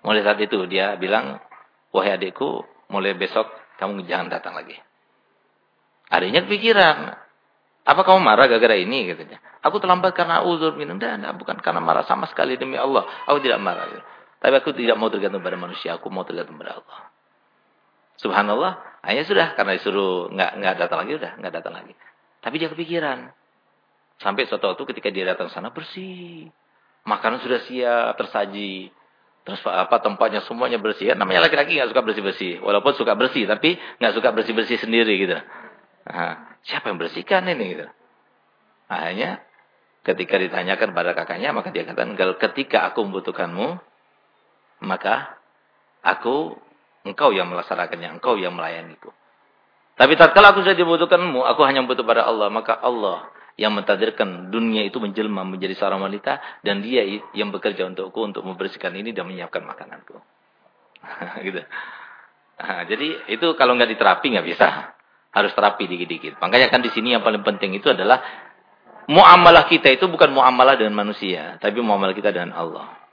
Mulai saat itu dia bilang, wahai adikku, mulai besok kamu jangan datang lagi. Adiknya kepikiran, apa kamu marah gara-gara ini? Katanya. Aku terlambat karena uzur minum. Dan bukan karena marah sama sekali demi Allah. Aku tidak marah. Tapi aku tidak mau tergantung pada manusia, aku mau tergantung pada Allah. Subhanallah, hanya sudah karena disuruh nggak nggak datang lagi udah nggak datang lagi. Tapi dia kepikiran. Sampai suatu waktu ketika dia datang sana bersih. Makanan sudah siap, tersaji. Terus apa tempatnya semuanya bersih. Namanya laki-laki nggak suka bersih-bersih. Walaupun suka bersih, tapi nggak suka bersih-bersih sendiri gitu. Nah, siapa yang bersihkan ini gitu. Akhirnya ketika ditanyakan pada kakaknya, maka dia katakan, ketika aku membutuhkanmu, maka aku engkau yang melaksanakannya, engkau yang melayaniku. Tapi tatkala aku sudah dibutuhkanmu, aku hanya butuh pada Allah, maka Allah yang mentakdirkan dunia itu menjelma menjadi seorang wanita dan dia yang bekerja untukku untuk membersihkan ini dan menyiapkan makananku. gitu. Nah, jadi itu kalau nggak diterapi nggak bisa. Harus terapi dikit-dikit. Makanya kan di sini yang paling penting itu adalah muamalah kita itu bukan muamalah dengan manusia, tapi muamalah kita dengan Allah.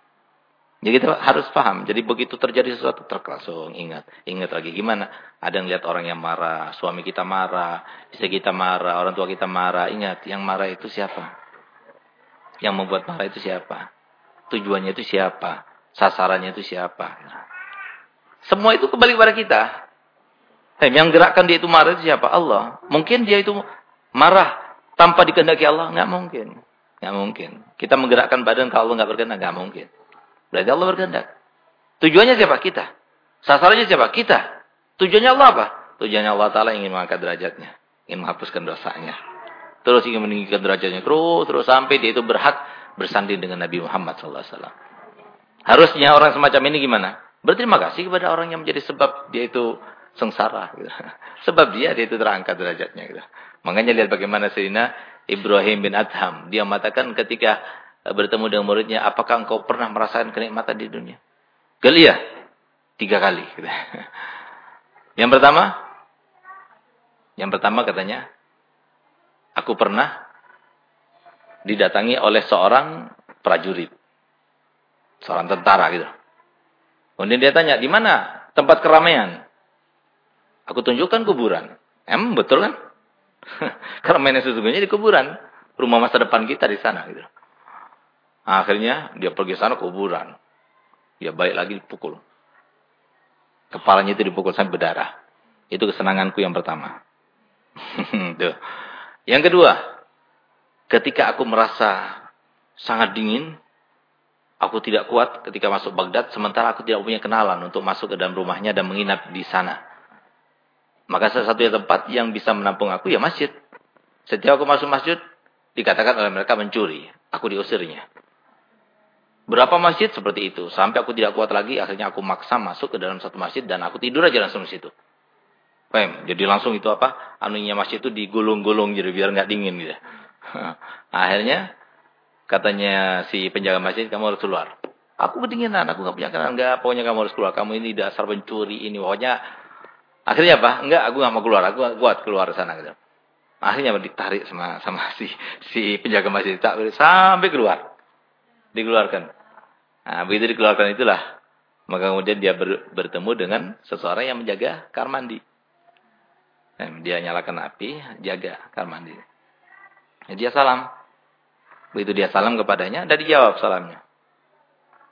Jadi kita harus paham. Jadi begitu terjadi sesuatu terkelangsung ingat, ingat lagi gimana? Ada yang lihat orang yang marah, suami kita marah, istri kita marah, orang tua kita marah. Ingat, yang marah itu siapa? Yang membuat marah itu siapa? Tujuannya itu siapa? Sasarannya itu siapa? Semua itu kembali kepada kita. Yang gerakkan dia itu marah itu siapa? Allah. Mungkin dia itu marah tanpa dikehendaki Allah? Nggak mungkin. Nggak mungkin. Kita menggerakkan badan kalau Allah nggak berkehendak, nggak mungkin. Berarti Allah berkehendak. Tujuannya siapa? Kita. Sasarannya siapa? Kita. Tujuannya Allah apa? Tujuannya Allah Ta'ala ingin mengangkat derajatnya. Ingin menghapuskan dosanya. Terus ingin meninggikan derajatnya. Terus, terus sampai dia itu berhak bersanding dengan Nabi Muhammad SAW. Harusnya orang semacam ini gimana? Berterima kasih kepada orang yang menjadi sebab dia itu sengsara. Gitu. Sebab dia, dia itu terangkat derajatnya. Gitu. Makanya lihat bagaimana Sayyidina Ibrahim bin Adham. Dia mengatakan ketika bertemu dengan muridnya, apakah engkau pernah merasakan kenikmatan di dunia? Gelia. Tiga kali. Yang pertama, yang pertama katanya, aku pernah didatangi oleh seorang prajurit. Seorang tentara gitu. Kemudian dia tanya, di mana tempat keramaian? Aku tunjukkan kuburan. Emang betul kan? keramaian sesungguhnya di kuburan. Rumah masa depan kita di sana gitu. Akhirnya dia pergi sana kuburan. Dia baik lagi dipukul. Kepalanya itu dipukul sampai berdarah. Itu kesenanganku yang pertama. Yang kedua, ketika aku merasa sangat dingin, aku tidak kuat ketika masuk Baghdad, sementara aku tidak punya kenalan untuk masuk ke dalam rumahnya dan menginap di sana. Maka salah satu tempat yang bisa menampung aku ya masjid. Setiap aku masuk masjid, dikatakan oleh mereka mencuri. Aku diusirnya. Berapa masjid seperti itu. Sampai aku tidak kuat lagi, akhirnya aku maksa masuk ke dalam satu masjid dan aku tidur aja langsung di situ. Paham? Jadi langsung itu apa? Anunya masjid itu digulung-gulung jadi biar nggak dingin gitu. akhirnya katanya si penjaga masjid, kamu harus keluar. Aku kedinginan, aku nggak punya kenalan. Enggak, pokoknya kamu harus keluar. Kamu ini dasar pencuri ini. Pokoknya akhirnya apa? Enggak, aku nggak mau keluar. Aku kuat keluar ke sana gitu. Akhirnya ditarik sama sama si si penjaga masjid tak sampai keluar. Dikeluarkan. Nah, begitu dikeluarkan itulah. Maka kemudian dia ber, bertemu dengan seseorang yang menjaga kamar mandi. Dan dia nyalakan api, jaga kamar mandi. Dan dia salam. Begitu dia salam kepadanya, dan dijawab salamnya.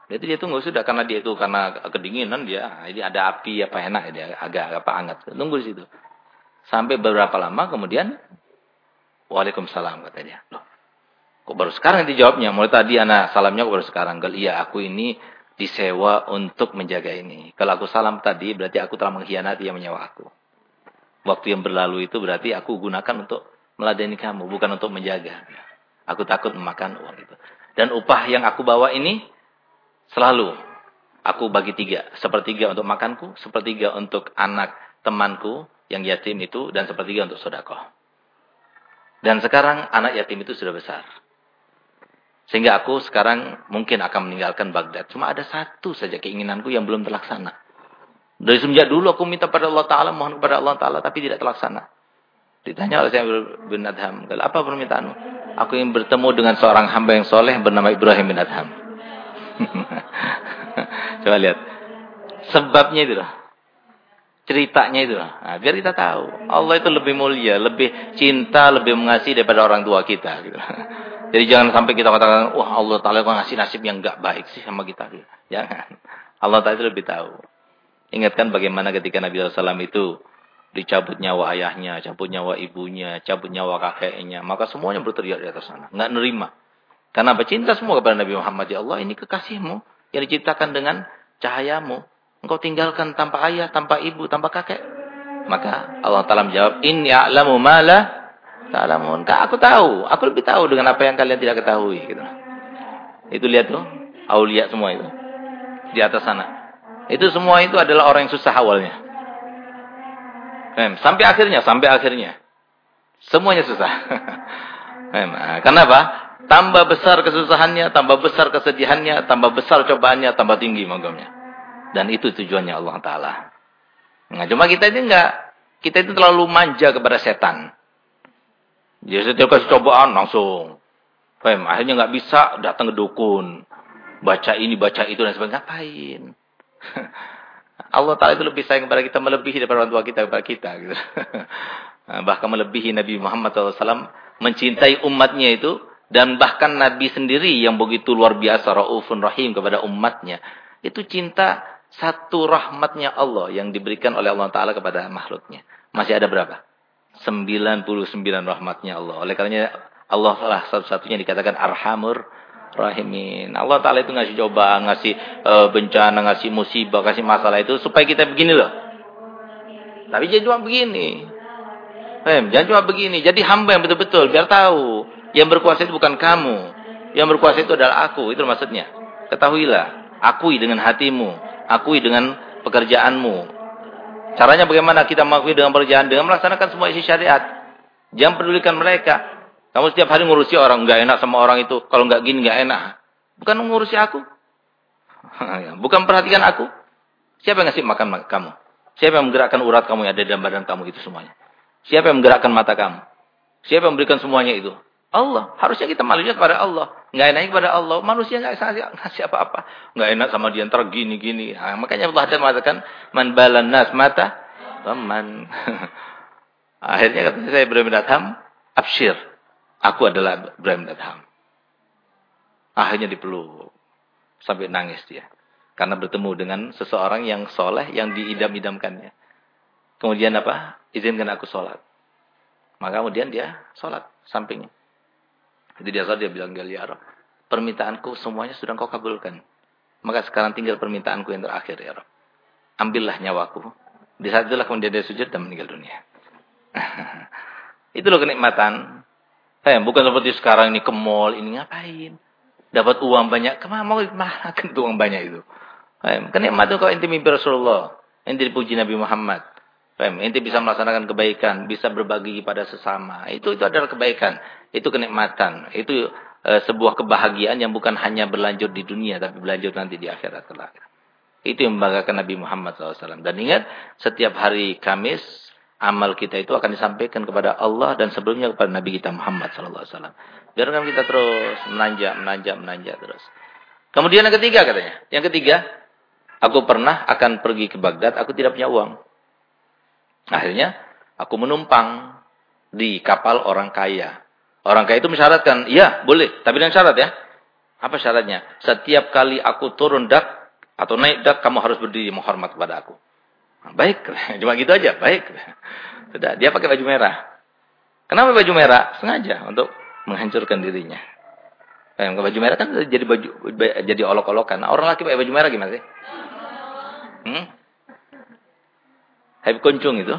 Berarti dia tunggu sudah karena dia itu karena kedinginan dia, ini ada api apa enak dia agak apa hangat. Tunggu di situ. Sampai beberapa lama kemudian Waalaikumsalam kata dia. Loh, Kok baru sekarang dijawabnya? Mulai tadi anak salamnya kok baru sekarang. Gal, iya aku ini disewa untuk menjaga ini. Kalau aku salam tadi berarti aku telah mengkhianati yang menyewa aku. Waktu yang berlalu itu berarti aku gunakan untuk meladeni kamu, bukan untuk menjaga. Aku takut memakan uang itu. Dan upah yang aku bawa ini selalu aku bagi tiga. Sepertiga untuk makanku, sepertiga untuk anak temanku yang yatim itu, dan sepertiga untuk sodakoh. Dan sekarang anak yatim itu sudah besar. Sehingga aku sekarang mungkin akan meninggalkan Baghdad. Cuma ada satu saja keinginanku yang belum terlaksana. Dari semenjak dulu aku minta pada Allah Ta'ala, mohon kepada Allah Ta'ala, tapi tidak terlaksana. Ditanya oleh saya bin Adham, apa permintaanmu? Aku ingin bertemu dengan seorang hamba yang soleh bernama Ibrahim bin Adham. Coba lihat. Sebabnya itu lah. Ceritanya itu lah. Nah, biar kita tahu. Allah itu lebih mulia, lebih cinta, lebih mengasihi daripada orang tua kita. Gitu. Jadi jangan sampai kita katakan, wah Allah Ta'ala kok ngasih nasib yang enggak baik sih sama kita. Jangan. Allah Ta'ala lebih tahu. Ingatkan bagaimana ketika Nabi SAW itu dicabut nyawa ayahnya, cabut nyawa ibunya, cabut nyawa kakeknya. Maka semuanya berteriak di atas sana. Enggak nerima. Karena apa? Cinta semua kepada Nabi Muhammad. Ya Allah ini kekasihmu yang diciptakan dengan cahayamu. Engkau tinggalkan tanpa ayah, tanpa ibu, tanpa kakek. Maka Allah Ta'ala menjawab, In ya'lamu ma'la ta'lamun. Aku tahu, aku lebih tahu dengan apa yang kalian tidak ketahui gitu. Itu lihat tuh, aulia semua itu. Di atas sana. Itu semua itu adalah orang yang susah awalnya. Sampai akhirnya, sampai akhirnya. Semuanya susah. Kenapa? Tambah besar kesusahannya, tambah besar kesedihannya, tambah besar cobaannya, tambah tinggi magamnya. Dan itu tujuannya Allah Ta'ala. Nah, cuma kita ini enggak. Kita itu terlalu manja kepada setan. Dia setiap kasih cobaan langsung. Faham? Akhirnya nggak bisa datang ke dukun. Baca ini, baca itu dan sebagainya. Ngapain? Allah Ta'ala itu lebih sayang kepada kita melebihi daripada orang tua kita kepada kita. Gitu. bahkan melebihi Nabi Muhammad SAW mencintai umatnya itu. Dan bahkan Nabi sendiri yang begitu luar biasa ra'ufun rahim kepada umatnya. Itu cinta satu rahmatnya Allah yang diberikan oleh Allah Ta'ala kepada makhluknya. Masih ada berapa? 99 rahmatnya Allah. Oleh karenanya Allah lah satu-satunya dikatakan arhamur rahimin. Allah Ta'ala itu ngasih coba, ngasih uh, bencana, ngasih musibah, ngasih masalah itu supaya kita begini loh. Tapi jangan cuma begini. Eh, jangan cuma begini. Jadi hamba yang betul-betul biar tahu. Yang berkuasa itu bukan kamu. Yang berkuasa itu adalah aku. Itu maksudnya. Ketahuilah. Akui dengan hatimu. Akui dengan pekerjaanmu. Caranya bagaimana kita mengakui dengan berjalan dengan melaksanakan semua isi syariat. Jangan pedulikan mereka. Kamu setiap hari ngurusi orang nggak enak sama orang itu. Kalau nggak gini nggak enak. Bukan ngurusi aku. Bukan perhatikan aku. Siapa yang ngasih makan kamu? Siapa yang menggerakkan urat kamu yang ada dalam badan kamu itu semuanya? Siapa yang menggerakkan mata kamu? Siapa yang memberikan semuanya itu? Allah. Harusnya kita malunya kepada Allah. Nggak enaknya kepada Allah. Manusia nggak ngasih apa-apa. Nggak enak sama dia ntar gini-gini. Nah, makanya Allah ada mengatakan, Man balan nas mata, teman. Akhirnya kata saya Ibrahim Datham, Abshir. Aku adalah Ibrahim Datham. Akhirnya dipeluk. Sampai nangis dia. Karena bertemu dengan seseorang yang soleh, yang diidam-idamkannya. Kemudian apa? Izinkan aku sholat. Maka kemudian dia sholat sampingnya. Jadi dia dia bilang, ya Rob, permintaanku semuanya sudah kau kabulkan. Maka sekarang tinggal permintaanku yang terakhir ya Rob. Ambillah nyawaku. Di saat itulah kemudian dia sujud dan meninggal dunia. Itu loh kenikmatan. Eh, bukan seperti sekarang ini ke mall, ini ngapain? Dapat uang banyak, ke mana mau makan uang banyak itu? Eh, kenikmatan kau inti mimpi Rasulullah. Inti dipuji Nabi Muhammad. Inti bisa melaksanakan kebaikan, bisa berbagi pada sesama. Itu itu adalah kebaikan, itu kenikmatan, itu e, sebuah kebahagiaan yang bukan hanya berlanjut di dunia, tapi berlanjut nanti di akhirat kelak. Itu yang membanggakan Nabi Muhammad SAW. Dan ingat, setiap hari Kamis, amal kita itu akan disampaikan kepada Allah dan sebelumnya kepada Nabi kita Muhammad SAW. Biarkan kita terus menanjak, menanjak, menanjak terus. Kemudian yang ketiga katanya. Yang ketiga, aku pernah akan pergi ke Baghdad, aku tidak punya uang. Akhirnya aku menumpang di kapal orang kaya. Orang kaya itu mensyaratkan, iya boleh, tapi dengan syarat ya. Apa syaratnya? Setiap kali aku turun dak atau naik dak, kamu harus berdiri menghormat kepada aku. Nah, baik, cuma gitu aja, baik. Sudah, dia pakai baju merah. Kenapa baju merah? Sengaja untuk menghancurkan dirinya. Yang baju merah kan jadi baju jadi olok-olokan. Nah, orang laki pakai baju merah gimana sih? Hmm? Habib Kuncung itu,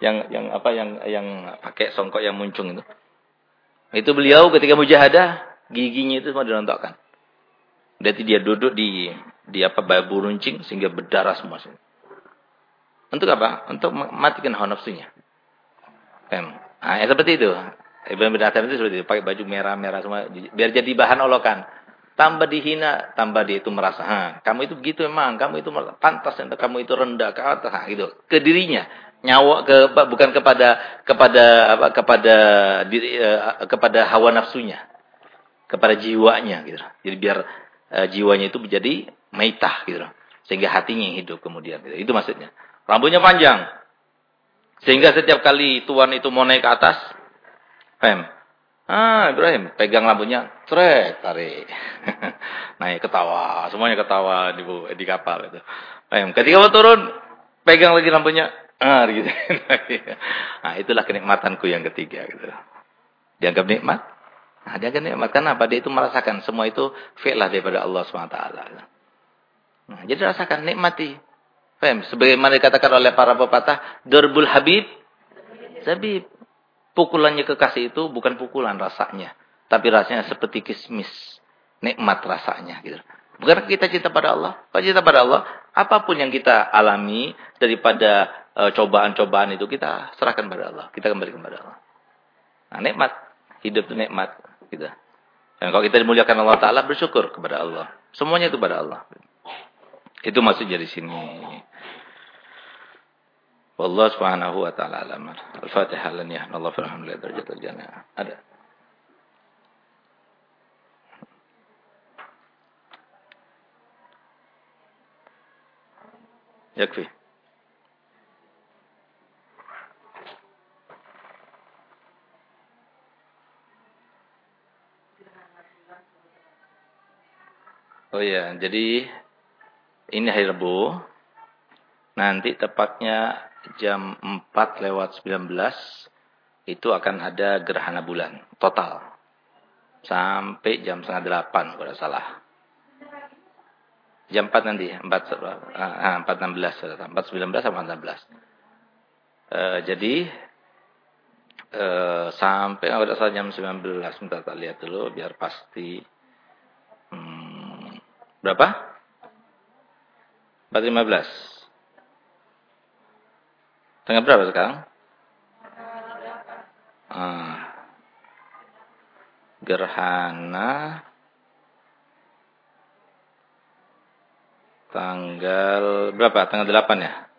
yang yang apa yang yang pakai songkok yang muncung itu. Itu beliau ketika mujahadah giginya itu semua dirontokkan. Berarti dia duduk di di apa babu runcing sehingga berdarah semua. Untuk apa? Untuk mematikan hawa nafsunya. Nah, ya seperti itu. Bin Adham itu seperti itu. Pakai baju merah-merah semua. Biar jadi bahan olokan tambah dihina, tambah dia itu merasa, ha, kamu itu begitu memang, kamu itu pantas, kamu itu rendah ke atas, ha, gitu. Ke dirinya, nyawa ke bukan kepada kepada apa kepada diri, uh, kepada hawa nafsunya, kepada jiwanya gitu. Jadi biar uh, jiwanya itu menjadi maitah gitu. Sehingga hatinya yang hidup kemudian gitu. Itu maksudnya. Rambutnya panjang. Sehingga setiap kali tuan itu mau naik ke atas, pem, Ah, Ibrahim, pegang lampunya, trek, tarik. Naik ketawa, semuanya ketawa di di kapal itu. Ibrahim, ketika mau turun, pegang lagi lampunya, ah gitu. nah, itulah kenikmatanku yang ketiga gitu. Dianggap nikmat? Nah, dianggap nikmat kenapa? Dia itu merasakan semua itu fi'lah daripada Allah SWT. Nah, jadi rasakan, nikmati. Faham? Sebagaimana dikatakan oleh para pepatah, Durbul Habib, Zabib. Pukulannya kekasih itu bukan pukulan rasanya. Tapi rasanya seperti kismis. Nikmat rasanya. Gitu. Bukan kita cinta pada Allah. Kalau cinta pada Allah, apa pun yang kita alami daripada e, cobaan-cobaan itu kita serahkan pada Allah. Kita kembali kepada Allah. Nah, nikmat. Hidup itu nikmat. Gitu. Dan kalau kita dimuliakan Allah Ta'ala, bersyukur kepada Allah. Semuanya itu pada Allah. Itu maksudnya di sini. Wallah subhanahu wa ta'ala alam. Al-Fatihah lan yahna Allah fi rahmatullahi darajatul jannah. Ada. Yakfi. Oh ya, jadi ini hari Rabu. Nanti tepatnya jam 4 lewat 19 itu akan ada gerhana bulan total sampai jam setengah 8 kalau salah. Jam 4 nanti, 4, uh, 4 16, 4 19 sama 16. Uh, jadi uh, sampai pada saat jam 19 minta tak lihat dulu biar pasti hmm, berapa? 4.15 Tengah berapa sekarang? Ah. Gerhana tanggal berapa? Tanggal 8 ya?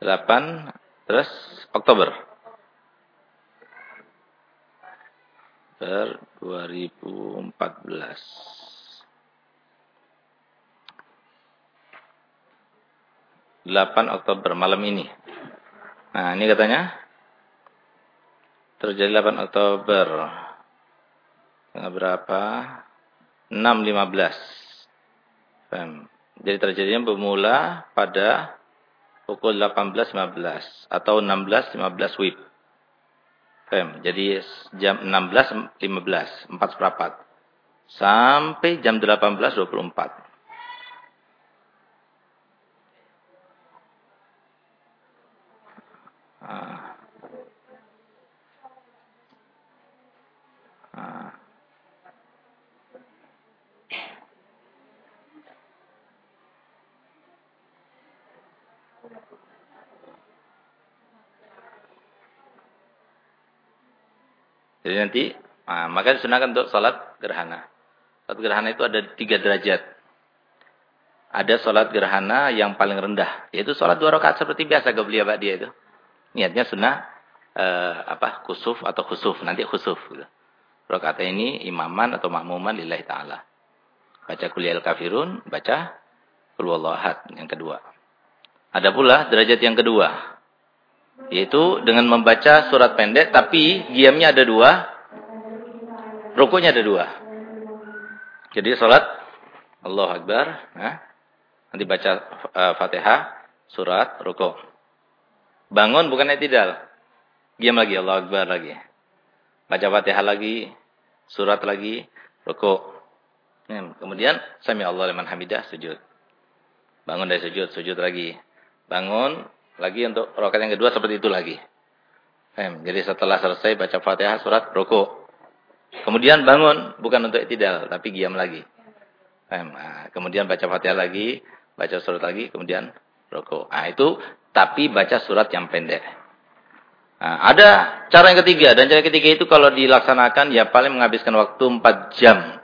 8 terus Oktober. Oktober 2014. 8 Oktober malam ini. Nah, ini katanya terjadi 8 Oktober. Tanggal berapa? 6.15. Jadi terjadinya bermula pada pukul 18.15 atau 16.15 WIB. Fem. Jadi jam 16.15, 4 seperempat. Sampai jam 18.24. Ah. Jadi nanti, nah, maka disunahkan untuk salat gerhana. Salat gerhana itu ada tiga derajat. Ada salat gerhana yang paling rendah, yaitu salat dua rakaat seperti biasa beliau dia itu. Niatnya sunnah eh, apa khusuf atau khusuf, nanti khusuf gitu. Rakaat ini imaman atau makmuman lillahi taala. Baca kuliah al-kafirun, baca qul ahad yang kedua. Ada pula derajat yang kedua, yaitu dengan membaca surat pendek tapi diamnya ada dua, rukunya ada dua. Jadi salat Allah Akbar, nah, nanti baca uh, Fatihah, surat, rukuk. Bangun bukan etidal. Diam lagi, Allah Akbar lagi. Baca Fatihah lagi, surat lagi, rukuk. Kemudian sami Allah liman hamidah sujud. Bangun dari sujud, sujud lagi. Bangun lagi untuk rakaat yang kedua seperti itu lagi. Jadi setelah selesai baca Fatihah, surat, rukuk. Kemudian bangun bukan untuk etidal tapi diam lagi. Nah, kemudian baca Fatihah lagi, baca surat lagi, kemudian rukuk. Nah, itu tapi baca surat yang pendek. Nah, ada cara yang ketiga dan cara ketiga itu kalau dilaksanakan ya paling menghabiskan waktu 4 jam.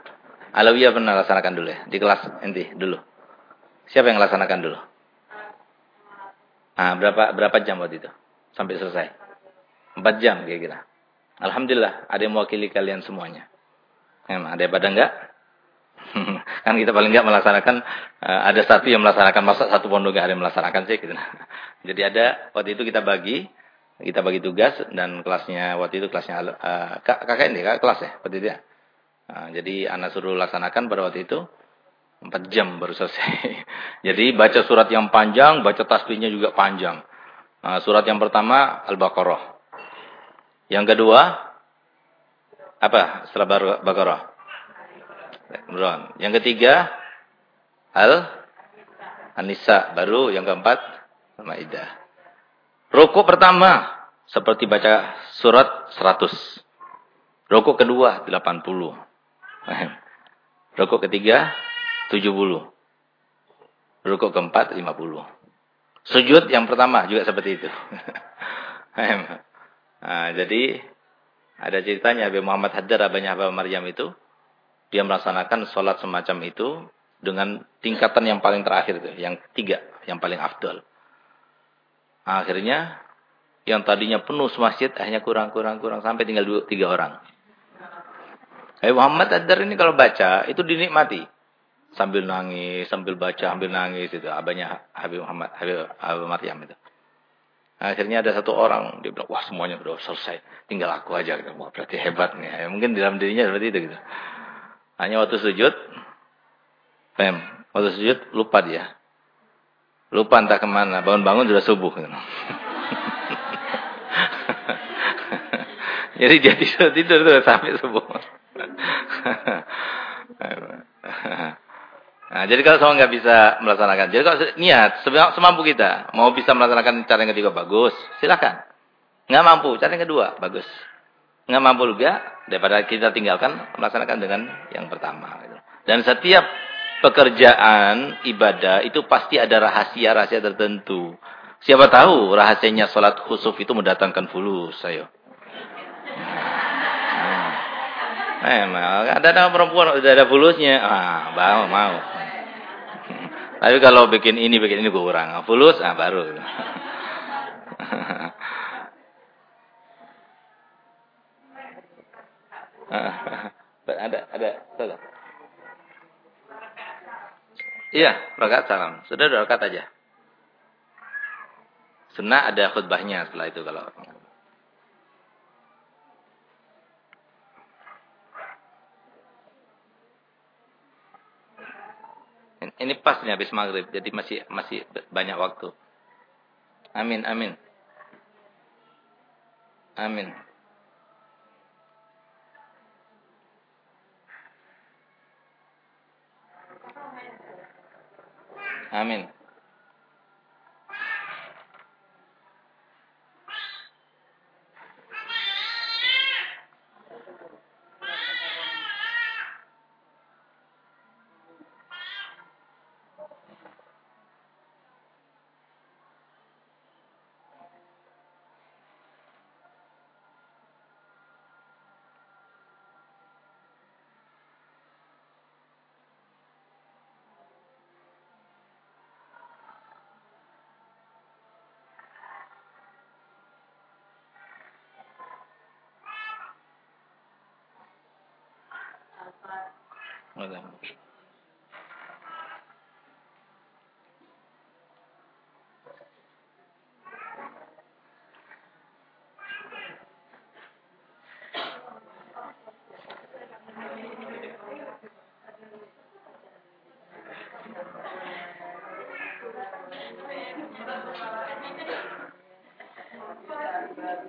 Alawiyah pernah laksanakan dulu ya di kelas nanti dulu. Siapa yang laksanakan dulu? Nah, berapa berapa jam waktu itu sampai selesai? 4 jam kira-kira. Alhamdulillah ada yang mewakili kalian semuanya. Ada yang pada enggak? kan kita paling enggak melaksanakan uh, ada satu yang melaksanakan masa satu pondok enggak ada yang melaksanakan sih gitu. Jadi ada waktu itu kita bagi kita bagi tugas dan kelasnya waktu itu kelasnya uh, kakak ini kak kelas ya waktu itu ya. Uh, jadi anak suruh laksanakan pada waktu itu empat jam baru selesai. jadi baca surat yang panjang, baca tasbihnya juga panjang. Uh, surat yang pertama Al-Baqarah. Yang kedua apa setelah Baqarah? Imran. Yang ketiga Al An-Nisa baru yang keempat Al-Maidah. Rukuk pertama seperti baca surat 100. Rukuk kedua 80. Rukuk ketiga 70. Rukuk keempat 50. Sujud yang pertama juga seperti itu. nah, jadi ada ceritanya Abi Muhammad Haddar abahnya Abah Maryam itu dia melaksanakan sholat semacam itu dengan tingkatan yang paling terakhir itu, yang ketiga, yang paling afdol. Akhirnya yang tadinya penuh masjid akhirnya kurang kurang kurang sampai tinggal dua, tiga orang. Eh Muhammad Adar ini kalau baca itu dinikmati sambil nangis, sambil baca, sambil nangis itu abahnya Habib Muhammad, Habib Abu Maryam itu. Akhirnya ada satu orang dia bilang wah semuanya sudah selesai, tinggal aku aja. Wah berarti hebat nih. Mungkin dalam dirinya seperti itu gitu. Hanya waktu sujud, Fem, waktu sujud lupa dia. Lupa entah ke mana, bangun-bangun sudah subuh. Jadi jadi tidur tuh sampai subuh. Nah, jadi kalau semua nggak bisa melaksanakan, jadi kalau niat semampu kita mau bisa melaksanakan cara yang ketiga bagus, silakan. Nggak mampu, cara yang kedua bagus nggak mampu juga daripada kita tinggalkan melaksanakan dengan yang pertama. Gitu. Dan setiap pekerjaan ibadah itu pasti ada rahasia-rahasia tertentu. Siapa tahu rahasianya sholat khusuf itu mendatangkan fulus, saya. Nah, ada ada perempuan udah ada fulusnya, ah, mau mau. Tapi kalau bikin ini bikin ini kurang, fulus, ah baru. ada ada ada. Iya, rakaat salam. Sudah dua rakaat aja. Sunnah ada khutbahnya setelah itu kalau Ini pas nih habis maghrib, jadi masih masih banyak waktu. Amin, amin. Amin. Amin.